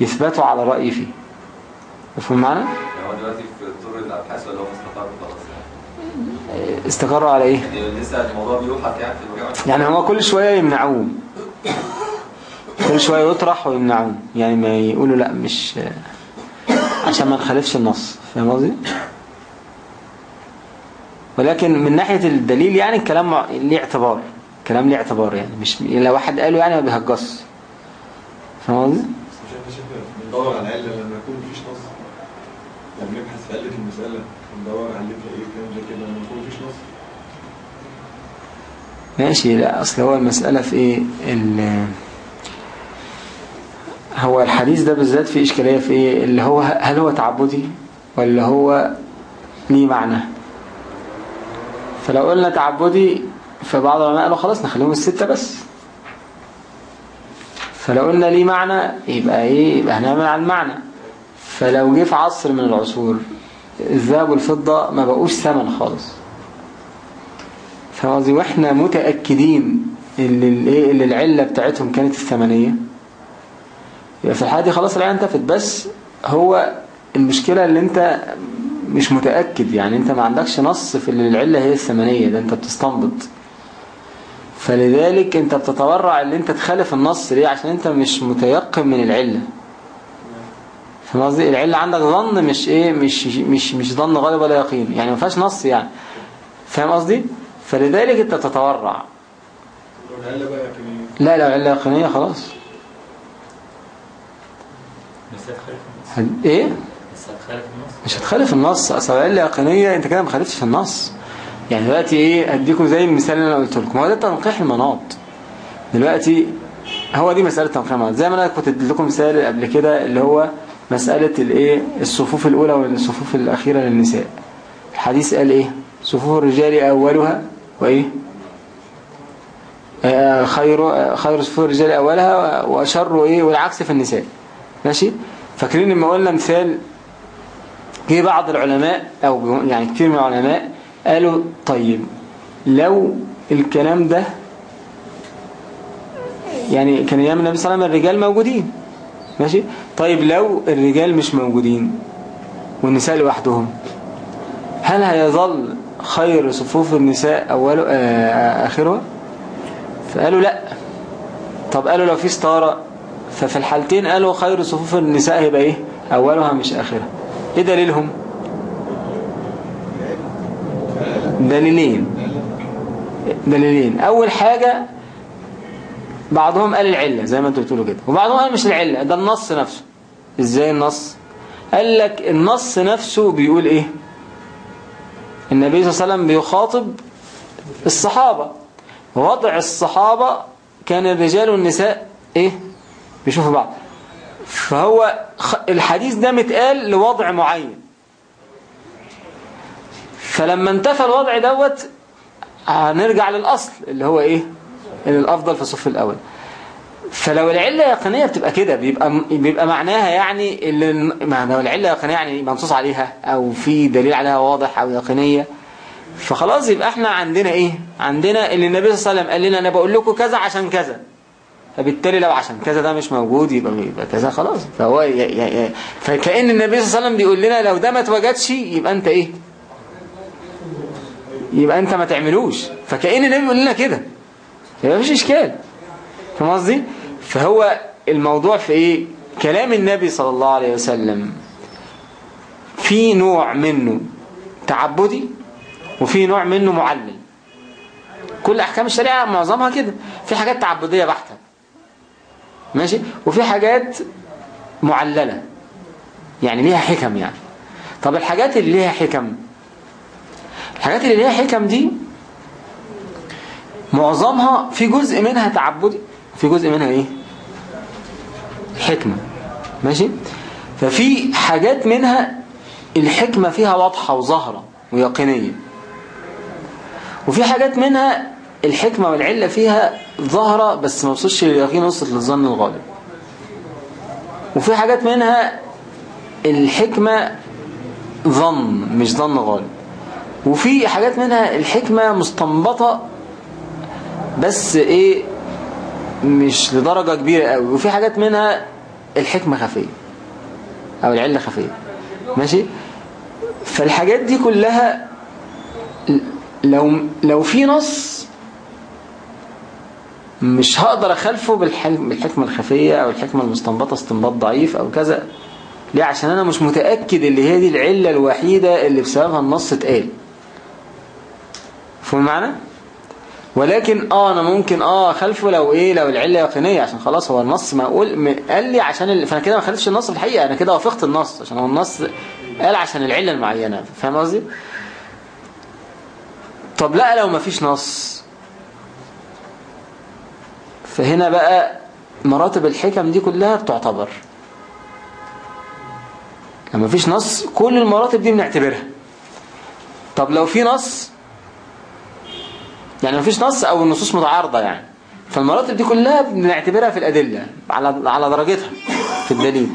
يثبتوا على رأي فيه. مفهوم معنا؟ يعني هو دلوقتي في طور الابحاث ولا هو مستقر خلاص يعني استقروا على إيه؟ يعني لسه الموضوع بيبحث يعني في يعني هو كل شوية يمنعوه كل شوية يطرح ويمنعوه يعني ما يقولوا لا مش عشان ما نخالفش النص فاهم قصدي ولكن من ناحية الدليل يعني الكلام ليه اعتبار كلام ليه اعتبار يعني مش لو واحد قاله يعني ما بيهجص فاهم قصدي مش إحنا بندور على العله لما يكون مفيش نص لما نبحث في علة إيه زي كده؟ يكون مفيش نص. ماشي لا أصل هو المسألة في ال هو الحديث ده بالذات فيه إشكالية في إيه؟ اللي هو هل هو تعبدي ولا هو ليه معنى؟ فلو قلنا تعبدي فبعض العلماء قالوا خلاص نخليهم الستة بس. فلو قلنا ليه معنى يبقى إيه؟ يبقى هنعمل على المعنى. فلو جه في عصر من العصور الذهب والفضة ما بقوش ثمن خالص. فاهم قصدي وإحنا متأكدين اللي اللي العلة بتاعتهم كانت الثمنية. يبقى في الحالة دي خلاص العلة انتفت. بس هو المشكلة اللي انت مش متأكد يعني انت ما عندكش نص في اللي العلة هي الثمنية ده انت بتستنبط. فلذلك انت بتتورع اللي انت تخالف النص ليه؟ عشان انت مش متيقن من العلة. فاهم قصدي؟ العلة عندك ظن مش إيه مش مش مش ظن غالب ولا يقين يعني ما فيهاش نص يعني. فاهم قصدي؟ فلذلك أنت تتورع. لو العله بقى يقينيه لا لو علة يقينية خلاص. بس هتخالف النص. هل... إيه؟ بس هتخالف النص. مش هتخالف النص. أصل علة يقينية أنت كده ما خالفتش النص. يعني دلوقتي إيه أديكم زي المثال اللي أنا قلت لكم. هو ده تنقيح المناط. دلوقتي هو دي مسألة تنقيح المناط. زي ما أنا كنت أديت لكم مثال قبل كده اللي هو مسألة الإيه؟ الصفوف الأولى والصفوف الأخيرة للنساء. الحديث قال إيه؟ صفوف الرجال أولها وإيه؟ آه، خير آه، خير صفوف الرجال أولها وشر إيه والعكس في النساء. ماشي؟ فاكرين لما قلنا مثال جه بعض العلماء أو يعني كتير من العلماء قالوا طيب لو الكلام ده يعني كان أيام النبي صلى الله عليه وسلم الرجال موجودين. ماشي؟ طيب لو الرجال مش موجودين والنساء لوحدهم هل هيظل خير صفوف النساء أول آه، آخرها؟ فقالوا لا. طب قالوا لو في ستارة ففي الحالتين قالوا خير صفوف النساء هيبقى إيه؟ أولها مش آخرها. إيه دليلهم؟ دليلين. دليلين. أول حاجة بعضهم قال العلة زي ما أنتوا بتقولوا كده. وبعضهم قال مش العلة ده النص نفسه. إزاي النص؟ قال لك النص نفسه بيقول إيه؟ النبي صلى الله عليه وسلم بيخاطب الصحابة. وضع الصحابة كان الرجال والنساء إيه؟ بيشوفوا بعض. فهو الحديث ده متقال لوضع معين. فلما انتفى الوضع دوت هنرجع للأصل اللي هو إيه؟ اللي الأفضل في الصف الأول. فلو العلة يقينية بتبقى كده بيبقى بيبقى معناها يعني اللي لو العلة يقينية يعني منصوص عليها أو في دليل عليها واضح أو يقينية فخلاص يبقى إحنا عندنا إيه؟ عندنا اللي النبي صلى الله عليه وسلم قال لنا أنا بقول لكم كذا عشان كذا. فبالتالي لو عشان كذا ده مش موجود يبقى يبقى كذا خلاص. فهو ي... ي... ي... فكأن النبي صلى الله عليه وسلم بيقول لنا لو ده ما اتوجدش يبقى أنت إيه؟ يبقى أنت ما تعملوش. فكأن النبي بيقول لنا كده. يبقى مفيش إشكال. فاهم قصدي؟ فهو الموضوع في إيه؟ كلام النبي صلى الله عليه وسلم. في نوع منه تعبدي وفي نوع منه معلل كل أحكام الشريعة معظمها كده. في حاجات تعبدية بحتة. ماشي؟ وفي حاجات معللة. يعني ليها حكم يعني. طب الحاجات اللي ليها حكم؟ الحاجات اللي ليها حكم دي معظمها في جزء منها تعبدي في جزء منها إيه؟ حكمة. ماشي؟ ففي حاجات منها الحكمة فيها واضحة وظاهرة ويقينية. وفي حاجات منها الحكمة والعلة فيها ظاهرة بس ما وصلش لليقين وصلت للظن الغالب. وفي حاجات منها الحكمة ظن مش ظن غالب. وفي حاجات منها الحكمة مستنبطة بس إيه مش لدرجة كبيرة قوي. وفي حاجات منها الحكمة خفية أو العلة خفية. ماشي؟ فالحاجات دي كلها لو لو في نص مش هقدر أخالفه بالحكمة الخفية أو الحكمة المستنبطة استنباط ضعيف أو كذا. ليه؟ عشان أنا مش متأكد اللي هي دي العلة الوحيدة اللي بسببها النص اتقال. فهم المعنى ولكن آه أنا ممكن آه خلفه لو إيه لو العلة يقينية عشان خلاص هو النص ما أقول قال لي عشان ال... فأنا كده ما خالفش النص في الحقيقة أنا كده وافقت النص عشان هو النص قال عشان العلة المعينة فاهم قصدي؟ طب لا لو ما فيش نص. فهنا بقى مراتب الحكم دي كلها بتعتبر. لما فيش نص كل المراتب دي بنعتبرها. طب لو في نص يعني مفيش نص أو النصوص متعارضة يعني. فالمراتب دي كلها بنعتبرها في الأدلة على على درجتها في الدليل.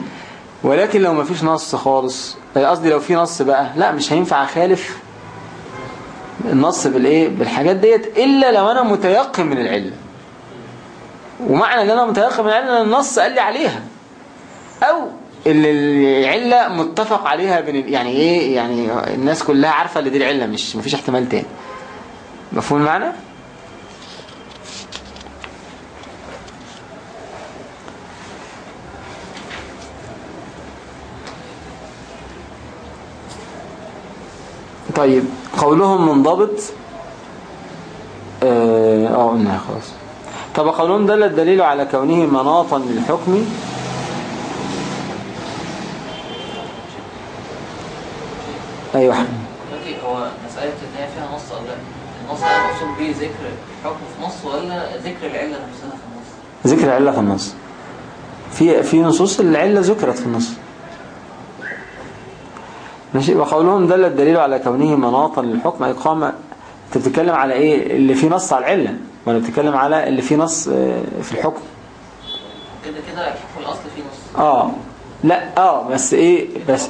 ولكن لو مفيش نص خالص قصدي لو في نص بقى لا مش هينفع أخالف النص بالإيه؟ بالحاجات ديت إلا لو أنا متيقن من العلة. ومعنى إن أنا متيقن من العلة إن النص قال لي عليها. أو اللي العلة متفق عليها بين يعني إيه؟ يعني الناس كلها عارفة إن دي العلة مش مفيش احتمال تاني. مفهوم المعنى؟ طيب قولهم منضبط. آه آه، قلناها خلاص. طب قولهم دل الدليل على كونه مناطا للحكم. أيوه. هو مسألة إن هي فيها نص أو لا مقصود بيه ذكر الحكم في ولا ذكر العلة نفسها في النص؟ ذكر العلة في النص في في نصوص العلة ذكرت في النص ماشي؟ وقولهم دل الدليل على كونه مناطا للحكم. إقامة أنت بتتكلم على إيه؟ اللي فيه نص على العلة. ولا بتتكلم على اللي فيه نص آه، في الحكم. كده كده الحكم الأصل فيه نص آه. لا آه بس إيه؟ بس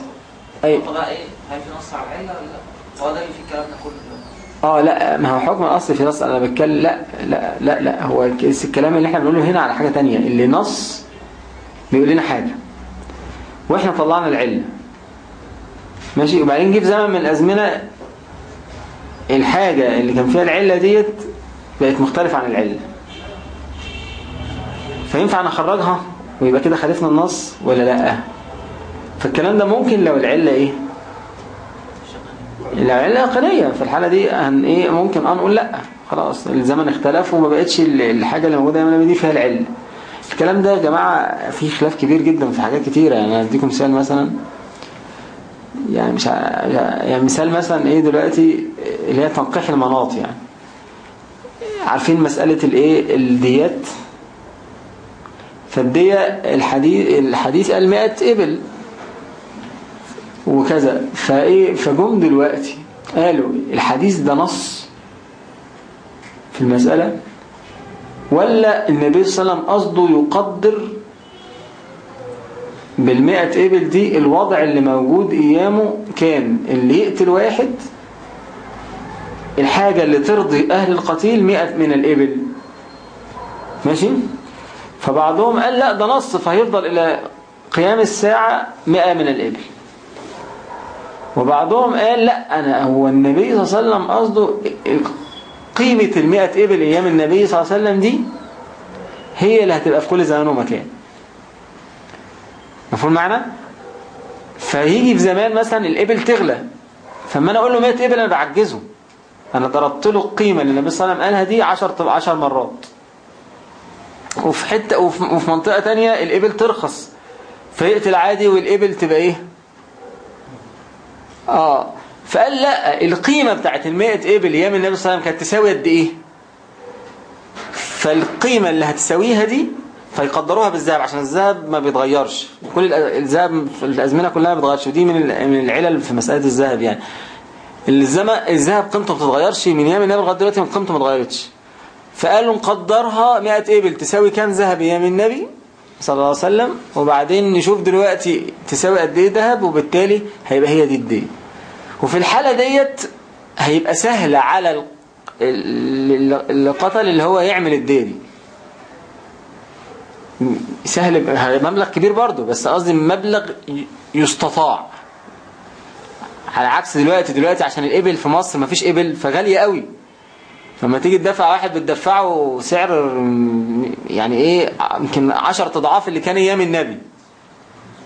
بقى إيه؟ هل في نص على العلة ولا؟ لا؟ هو ده اللي فيه الكلام ده كله. آه لا ما هو حكم الأصل في نص أنا بتكلم لا لا لا لا هو الك- الكلام اللي إحنا بنقوله هنا على حاجة تانية اللي نص بيقول لنا حاجة. وإحنا طلعنا العلة ماشي؟ وبعدين جه في زمن من الأزمنة الحاجة اللي كان فيها العلة ديت بقت مختلفة عن العلة. فينفع نخرجها ويبقى كده خالفنا النص ولا لأ؟ فالكلام ده ممكن لو العلة إيه؟ العلة يقينية في الحالة دي هن إيه ممكن آه نقول لأ. خلاص الزمن اختلف وما بقتش ال- الحاجة اللي موجودة هنا دي فيها العلة الكلام ده يا جماعة فيه خلاف كبير جدا في حاجات كتيرة. يعني أنا اديكم مثال مثلا. يعني مش يعني مثال مثلا إيه دلوقتي اللي هي تنقيح المناط يعني. عارفين مسألة الايه الديات فالدية الحديث الحديث قال 100 إبل. وكذا. فإيه فجم دلوقتي قالوا الحديث ده نص في المسألة؟ ولا النبي صلى الله عليه وسلم قصده يقدر بالمئة إبل دي الوضع اللي موجود أيامه كان؟ اللي يقتل واحد الحاجة اللي ترضي أهل القتيل مئة من الإبل. ماشي؟ فبعضهم قال لا ده نص فهيفضل إلى قيام الساعة مئة من الإبل. وبعضهم قال لا أنا هو النبي صلى الله عليه وسلم قصده قيمة المئة إبل أيام النبي صلى الله عليه وسلم دي هي اللي هتبقى في كل زمان ومكان مفهوم معنى؟ فيجي في زمان مثلا الإبل تغلى فما أنا أقول له 100 إبل أنا بعجزه أنا ضربت له القيمة اللي النبي صلى الله عليه وسلم قالها دي 10 10 مرات وفي حتة وفي منطقة تانية الإبل ترخص فيقتل عادي والإبل تبقى إيه؟ آه. فقال لا القيمة بتاعت المائة إبل أيام النبي صلى الله عليه وسلم كانت تساوي قد إيه؟ فالقيمة اللي هتساويها دي فيقدروها بالذهب عشان الذهب ما بيتغيرش. كل الذهب في الأزمنة كلها ما بيتغيرش ودي من من العلل في مسألة الذهب يعني. الزمن الذهب قيمته ما بتتغيرش من أيام النبي لغاية دلوقتي قيمته ما اتغيرتش. فقالوا نقدرها 100 إبل تساوي كام ذهب أيام النبي؟ صلى الله عليه وسلم وبعدين نشوف دلوقتي تساوي قد إيه ذهب وبالتالي هيبقى هي دي الدين وفي الحالة ديت هيبقى سهل على ال- ال- اللي هو يعمل الدية دي. سهل مبلغ كبير برضه بس قصدي مبلغ يستطاع. على عكس دلوقتي دلوقتي عشان الإبل في مصر مفيش إبل فغالية قوي. فما تيجي تدفع واحد بتدفعه سعر يعني إيه يمكن 10 أضعاف اللي كان أيام النبي.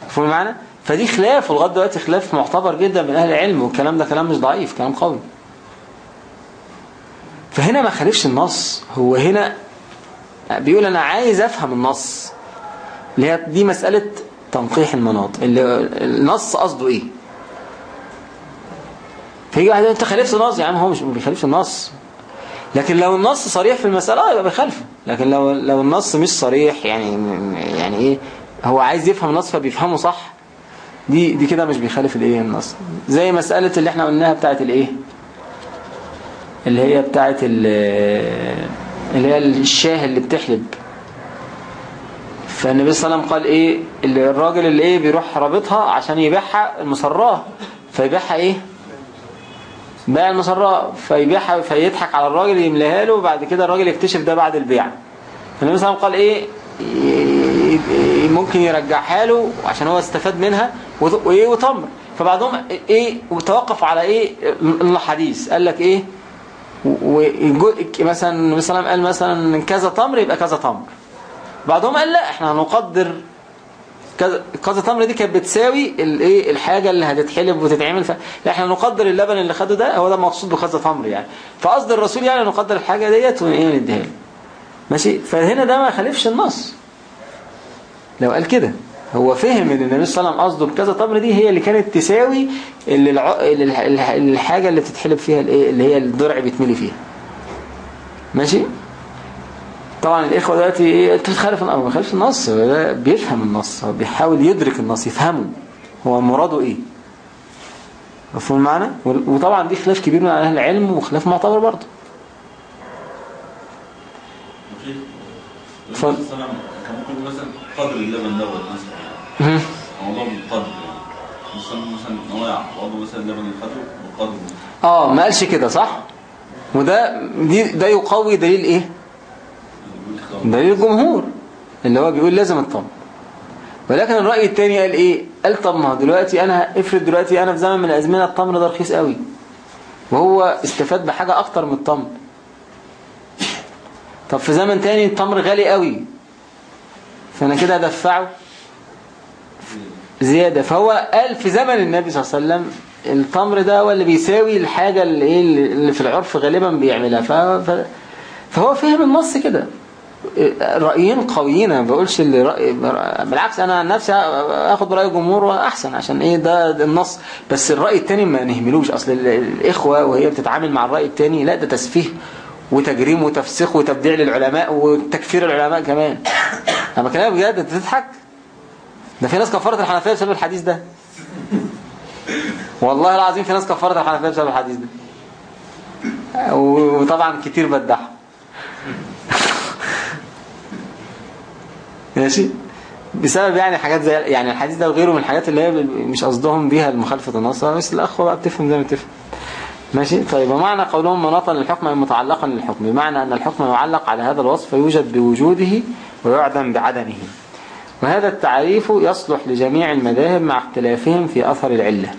فاهم معانا؟ فدي خلاف ولغاية دلوقتي خلاف معتبر جدا من أهل العلم والكلام ده كلام مش ضعيف كلام قوي. فهنا ما خالفش النص. هو هنا بيقول أنا عايز أفهم النص اللي هي دي مسألة تنقيح المناط اللي النص قصده إيه؟ فيجي واحد أنت خالفت النص؟ يا عم هو مش ما بيخالفش النص. لكن لو النص صريح في المسألة آه يبقى بيخالفه لكن لو لو النص مش صريح يعني يعني إيه هو عايز يفهم النص فبيفهمه صح دي دي كده مش بيخالف الإيه النص. زي مسألة اللي إحنا قلناها بتاعت الإيه؟ اللي هي بتاعت ال- اللي هي الشاه اللي بتحلب. فالنبي صلى الله عليه وسلم قال إيه؟ الراجل اللي إيه بيروح رابطها عشان يبيعها المصراه فيبيعها إيه؟ باع المصراه فيبيعها فيضحك على الراجل يملاها له وبعد كده الراجل يكتشف ده بعد البيع. فالنبي صلى الله عليه وسلم قال إيه؟ ممكن يرجعها له عشان هو استفاد منها وإيه؟ وتمر. فبعضهم إيه؟ وتوقف على إيه؟ الحديث. قال لك إيه؟ مثلا وسلم قال مثلا كذا تمر يبقى كذا تمر. بعضهم قال لا إحنا هنقدر كذا تمر دي كانت بتساوي الايه الحاجة اللي هتتحلب وتتعمل. ف... لا إحنا نقدر اللبن اللي خده ده هو ده مقصود بكذا تمر يعني. فقصد الرسول يعني نقدر الحاجة ديت وايه نديها له. ماشي؟ فهنا ده ما خالفش النص. لو قال كده. هو فهم إن النبي صلى الله عليه وسلم قصده بكذا تمر دي هي اللي كانت تساوي اللي الع... اللي بتتحلب فيها الايه اللي هي الضرع بيتملي فيها. ماشي؟ طبعا الإخوة دلوقتي إيه أنت بتخالف النص ما بيخالفش النص ده بيفهم النص بيحاول يدرك النص يفهمه هو مراده إيه؟ مفهوم المعنى؟ وطبعا دي خلاف كبير من أهل العلم وخلاف معتبر برضه. ممكن مثلا قدر اللبن دوت مثلا بالقدر يعني. مثلا مثلا بقدر. آه ما قالش كده صح؟ وده دي ده يقوي دليل إيه؟ دليل الجمهور اللي هو بيقول لازم الطمر ولكن الرأي التاني قال إيه؟ قال طب ما دلوقتي أنا افرض دلوقتي أنا في زمن من الأزمنة التمر ده رخيص قوي. وهو استفاد بحاجة أكتر من التمر طب في زمن تاني التمر غالي قوي. فأنا كده ادفعه زيادة. فهو قال في زمن النبي صلى الله عليه وسلم التمر ده هو اللي بيساوي الحاجة اللي, إيه؟ اللي في العرف غالبا بيعملها. ف... ف... فهو فهم النص كده. رأيين قويين. أنا ما بقولش اللي رأي بالعكس أنا عن نفسي أخد برأي الجمهور أحسن عشان إيه؟ ده, النص. بس الرأي التاني ما نهملوش. أصل ال- الإخوة وهي بتتعامل مع الرأي التاني لا ده تسفيه وتجريم وتفسيق وتبديع للعلماء وتكفير العلماء كمان. أنا بكلمك بجد أنت تضحك؟ ده في ناس كفرت الحنفية بسبب الحديث ده. والله العظيم في ناس كفرت الحنفية بسبب الحديث ده. وطبعا كتير بدعهم ماشي؟ بسبب يعني حاجات زي يعني الحديث ده وغيره من الحاجات اللي هي مش قصدهم بيها المخالفة النص بس الأخوة بقى بتفهم زي ما بتفهم. ماشي؟ طيب ومعنى قولهم مناطا للحكم متعلقا للحكم بمعنى أن الحكم يعلق على هذا الوصف فيوجد بوجوده ويعدم بعدمه. وهذا التعريف يصلح لجميع المذاهب مع اختلافهم في أثر العلة.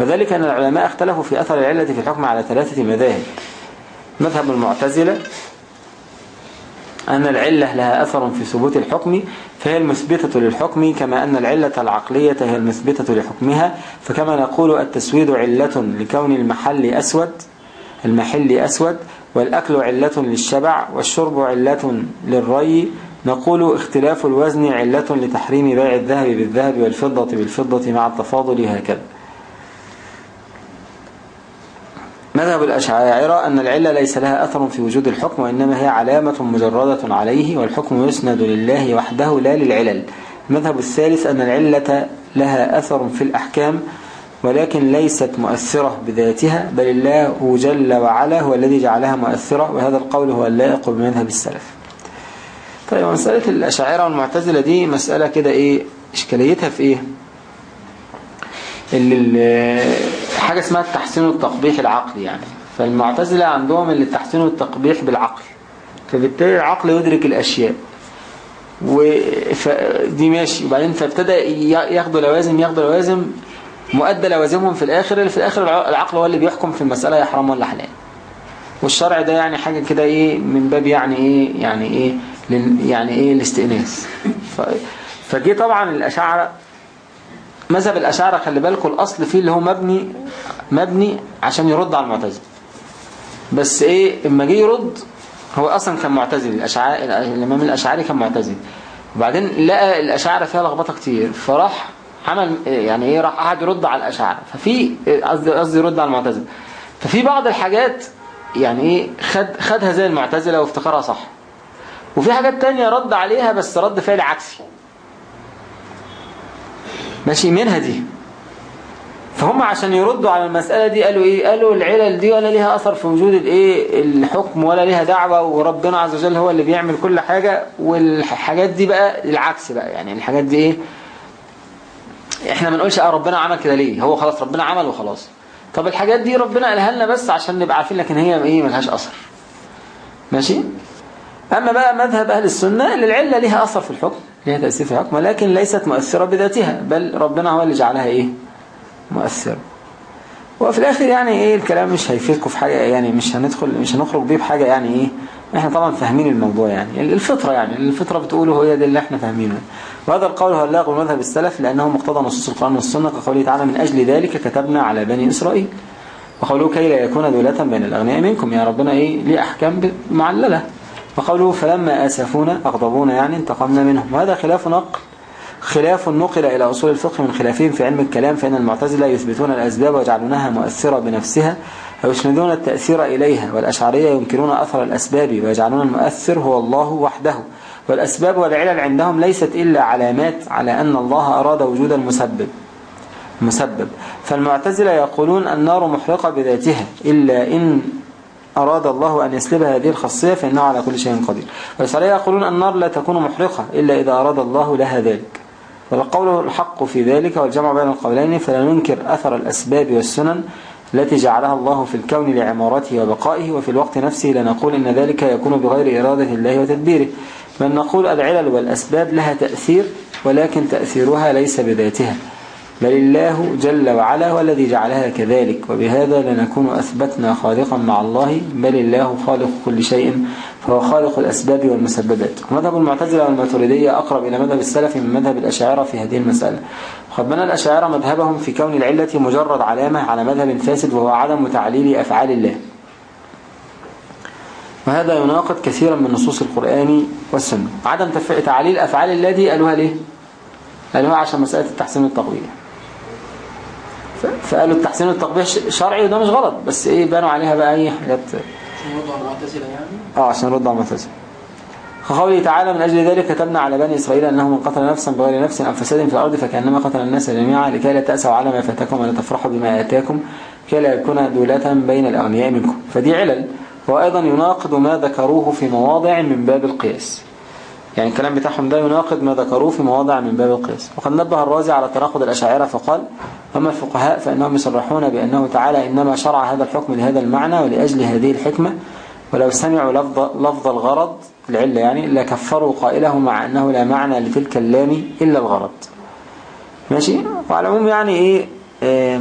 وذلك أن العلماء اختلفوا في أثر العلة في الحكم على ثلاثة مذاهب. مذهب المعتزلة أن العلة لها أثر في ثبوت الحكم فهي المثبتة للحكم كما أن العلة العقلية هي المثبتة لحكمها. فكما نقول التسويد علة لكون المحل أسود المحل أسود والأكل علة للشبع والشرب علة للري. نقول اختلاف الوزن علة لتحريم بيع الذهب بالذهب والفضة بالفضة مع التفاضل هكذا. مذهب الأشاعرة أن العلة ليس لها أثر في وجود الحكم وإنما هي علامة مجردة عليه والحكم يسند لله وحده لا للعلل. المذهب الثالث أن العلة لها أثر في الأحكام ولكن ليست مؤثرة بذاتها بل الله جل وعلا هو الذي جعلها مؤثرة وهذا القول هو اللائق بمذهب السلف. طيب مسألة الأشاعرة والمعتزلة دي مسألة كده إيه إشكاليتها في إيه؟ اللي حاجة اسمها التحسين والتقبيح العقلي يعني. فالمعتزلة عندهم اللي التحسين والتقبيح بالعقل. فبالتالي العقل يدرك الأشياء. ودي ماشي. وبعدين فابتدى ياخدوا لوازم ياخدوا لوازم مؤدى لوازمهم في الآخر اللي في الآخر العقل هو اللي بيحكم في المسألة يا حرام ولا حلال. والشرع ده يعني حاجة كده إيه من باب يعني إيه يعني إيه يعني إيه الاستئناس. فجي طبعا الأشاعرة مذهب الأشاعرة خلي بالكم الأصل فيه اللي هو مبني مبني عشان يرد على المعتزلة. بس إيه اما جه يرد هو أصلا كان معتزل الاشعاري الإمام الأشعري كان معتزل. وبعدين لقى الاشاعره فيها لخبطة كتير فراح عمل يعني إيه راح قعد يرد على الاشاعره ففي قصدي قصدي يرد على المعتزله ففي بعض الحاجات يعني إيه خد خدها زي المعتزلة وافتكرها صح. وفي حاجات تانية رد عليها بس رد فعل عكسي. ماشي منها دي فهم عشان يردوا على المسألة دي قالوا إيه؟ قالوا العلل دي ولا ليها أثر في وجود الإيه؟ الحكم ولا ليها دعوة وربنا عز وجل هو اللي بيعمل كل حاجة. والحاجات دي بقى العكس بقى يعني الحاجات دي إيه؟ إحنا ما نقولش آه ربنا عمل كده ليه؟ هو خلاص ربنا عمل وخلاص طب الحاجات دي ربنا قالها لنا بس عشان نبقى عارفين لكن هي إيه؟ ملهاش أثر. ماشي؟ أما بقى مذهب أهل السنة اللي العلة ليها أثر في الحكم. ليها تأثير في الحكم ولكن ليست مؤثرة بذاتها بل ربنا هو اللي جعلها إيه؟ مؤثر وفي الآخر يعني إيه الكلام مش هيفيدكم في حاجة يعني مش هندخل مش هنخرج بيه بحاجة يعني إيه إحنا طبعا فاهمين الموضوع يعني. الفطرة يعني الفطرة بتقوله هي ده اللي إحنا فاهمينه وهذا القول هو اللاغ مذهب السلف لأنه مقتضى نصوص القرآن والسنة كقوله تعالى من أجل ذلك كتبنا على بني إسرائيل. وقوله كي لا يكون دولة بين الأغنياء منكم يا ربنا إيه ليه أحكام معللة. وقوله فلما آسفونا أغضبونا يعني انتقمنا منهم. وهذا خلاف نقل خلاف نقل إلى أصول الفقه من خلافهم في علم الكلام فإن المعتزلة يثبتون الأسباب ويجعلونها مؤثرة بنفسها ويسندون التأثير إليها والأشعرية ينكرون أثر الأسباب ويجعلون المؤثر هو الله وحده. والأسباب والعلل عندهم ليست إلا علامات على أن الله أراد وجود المسبب مسبب. فالمعتزلة يقولون النار محرقة بذاتها إلا إن أراد الله أن يسلب هذه الخاصية فإنه على كل شيء قدير. والأشعرية يقولون النار لا تكون محرقة إلا إذا أراد الله لها ذلك. والقول الحق في ذلك والجمع بين القولين فلا ننكر أثر الأسباب والسنن التي جعلها الله في الكون لعمارته وبقائه وفي الوقت نفسه لنقول إن ذلك يكون بغير إرادة الله وتدبيره. بل نقول العلل والأسباب لها تأثير ولكن تأثيرها ليس بذاتها. بل الله جل وعلا هو الذي جعلها كذلك وبهذا لنكون أثبتنا خالقا مع الله بل الله خالق كل شيء فهو خالق الأسباب والمسببات. ومذهب المعتزلة والماتريدية أقرب إلى مذهب السلف من مذهب الأشاعرة في هذه المسألة. وقد بنى الأشاعرة مذهبهم في كون العلة مجرد علامة على مذهب فاسد وهو عدم تعليل أفعال الله. وهذا يناقض كثيرا من نصوص القرآن والسنة. عدم تعليل أفعال الله دي قالوها ليه؟ قالوها عشان مسألة التحسين والتقبيح فقالوا التحسين والتقبيح شرعي وده مش غلط بس إيه بانوا عليها بقى أي حاجات. عشان يردوا على المعتزلة يعني؟ آه عشان نرد على المعتزلة. تعالى من أجل ذلك كتبنا على بني إسرائيل أنه من قتل نفسا بغير نفس أو فساد في الأرض فكأنما قتل الناس جميعا لكي لا تأسوا على ما فاتكم ولا تفرحوا بما آتاكم كي لا يكون دولة بين الأغنياء منكم. فدي علل. وأيضا يناقض ما ذكروه في مواضع من باب القياس. يعني الكلام بتاعهم ده يناقض ما ذكروه في مواضع من باب القياس. وقد نبه الرازي على تناقض الأشاعرة فقال أما الفقهاء فإنهم يصرحون بأنه تعالى إنما شرع هذا الحكم لهذا المعنى ولأجل هذه الحكمة ولو سمعوا لفظ, لفظ الغرض العلة يعني لكفروا قائله مع أنه لا معنى لتلك اللام إلا الغرض. ماشي؟ وعلى العموم يعني إيه آه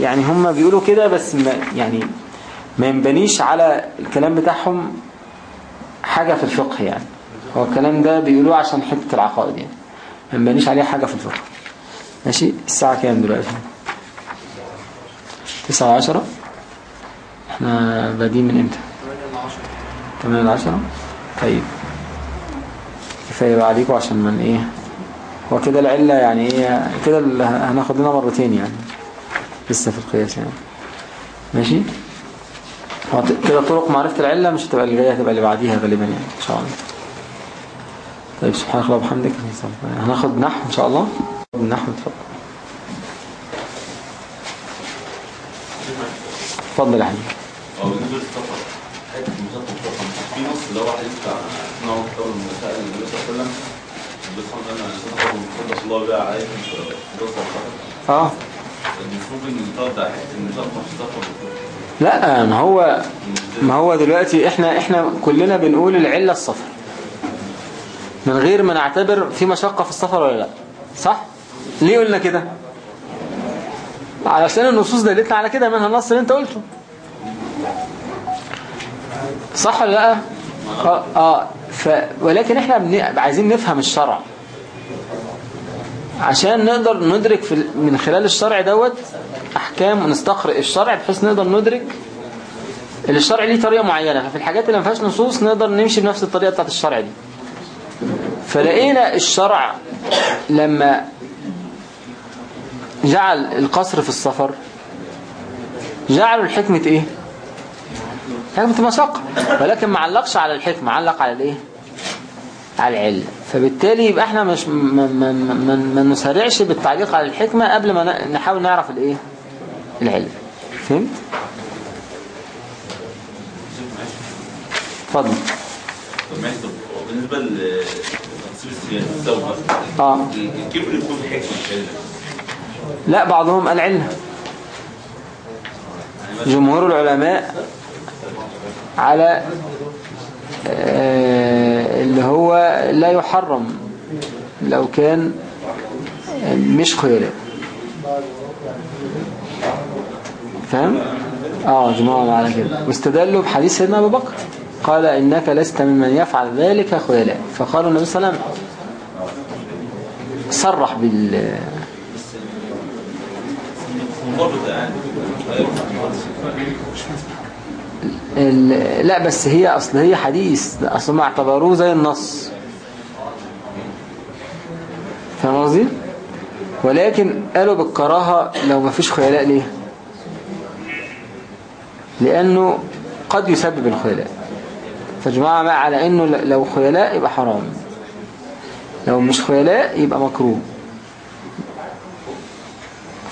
يعني هم بيقولوا كده بس ما يعني ما ينبنيش على الكلام بتاعهم حاجة في الفقه يعني. هو الكلام ده بيقولوه عشان حتة العقائد يعني. ما ينبنيش عليه حاجة في الفقه. ماشي؟ الساعة كام دلوقتي؟ تسعة وعشرة؟ إحنا بادين من إمتى؟ 8 ل 10 طيب. كفاية بقى عشان من إيه؟ هو كده العلة يعني إيه؟ كده هناخد لنا مرتين يعني. لسه في القياس يعني. ماشي؟ كده طرق معرفة العلة مش هتبقى اللي جاية هتبقى اللي بعديها غالبا يعني إن شاء الله. طيب سبحانك اللهم وبحمدك. هناخد نحو إن شاء الله. النحو اتفضل اتفضل يا حبيبي. في نص اللي هو حديث بتاع نوع النبي صلى الله عليه وسلم الله آه. المفروض حتة في السفر لا ما هو ما هو دلوقتي إحنا إحنا كلنا بنقول العلة السفر من غير ما نعتبر في مشقة في السفر ولا لا. صح؟ ليه قلنا كده؟ علشان النصوص دلتنا على كده منها النص اللي انت قلته. صح ولا لا؟ آه, آه ف ولكن إحنا بن... عايزين نفهم الشرع. عشان نقدر ندرك في من خلال الشرع دوت أحكام ونستقرئ الشرع بحيث نقدر ندرك الشرع ليه طريقة معينة. ففي الحاجات اللي ما فيهاش نصوص نقدر نمشي بنفس الطريقة بتاعت الشرع دي. فلقينا الشرع لما جعل القصر في السفر جعلوا الحكمة إيه؟ حكمة المشقة ولكن ما علقش على الحكمة علق على الإيه؟ على العلة فبالتالي يبقى إحنا مش ما, ما, ما, ما نسرعش بالتعليق على الحكمة قبل ما نحاول نعرف الإيه؟ العلة فهمت؟ اتفضل. طب الزوجه آه حكمة العلة؟ لا بعضهم قال علة جمهور العلماء على آه، اللي هو لا يحرم لو كان مش خيلاء فاهم؟ آه جماعة على كده. واستدلوا بحديث سيدنا أبو بكر. قال إنك لست ممن يفعل ذلك خيلاء. فقالوا النبي صلى الله عليه وسلم صرح بال لا بس هي أصل هي حديث أصل ما اعتبروه زي النص. فاهم قصدي؟ ولكن قالوا بالكراهة لو ما فيش خيلاء ليه؟ لأنه قد يسبب الخيلاء. فجماعة على إنه ل- لو خيلاء يبقى حرام. لو مش خيلاء يبقى مكروه.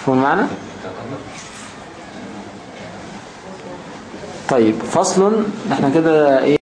فهم معنا طيب فصل إحنا كده إيه؟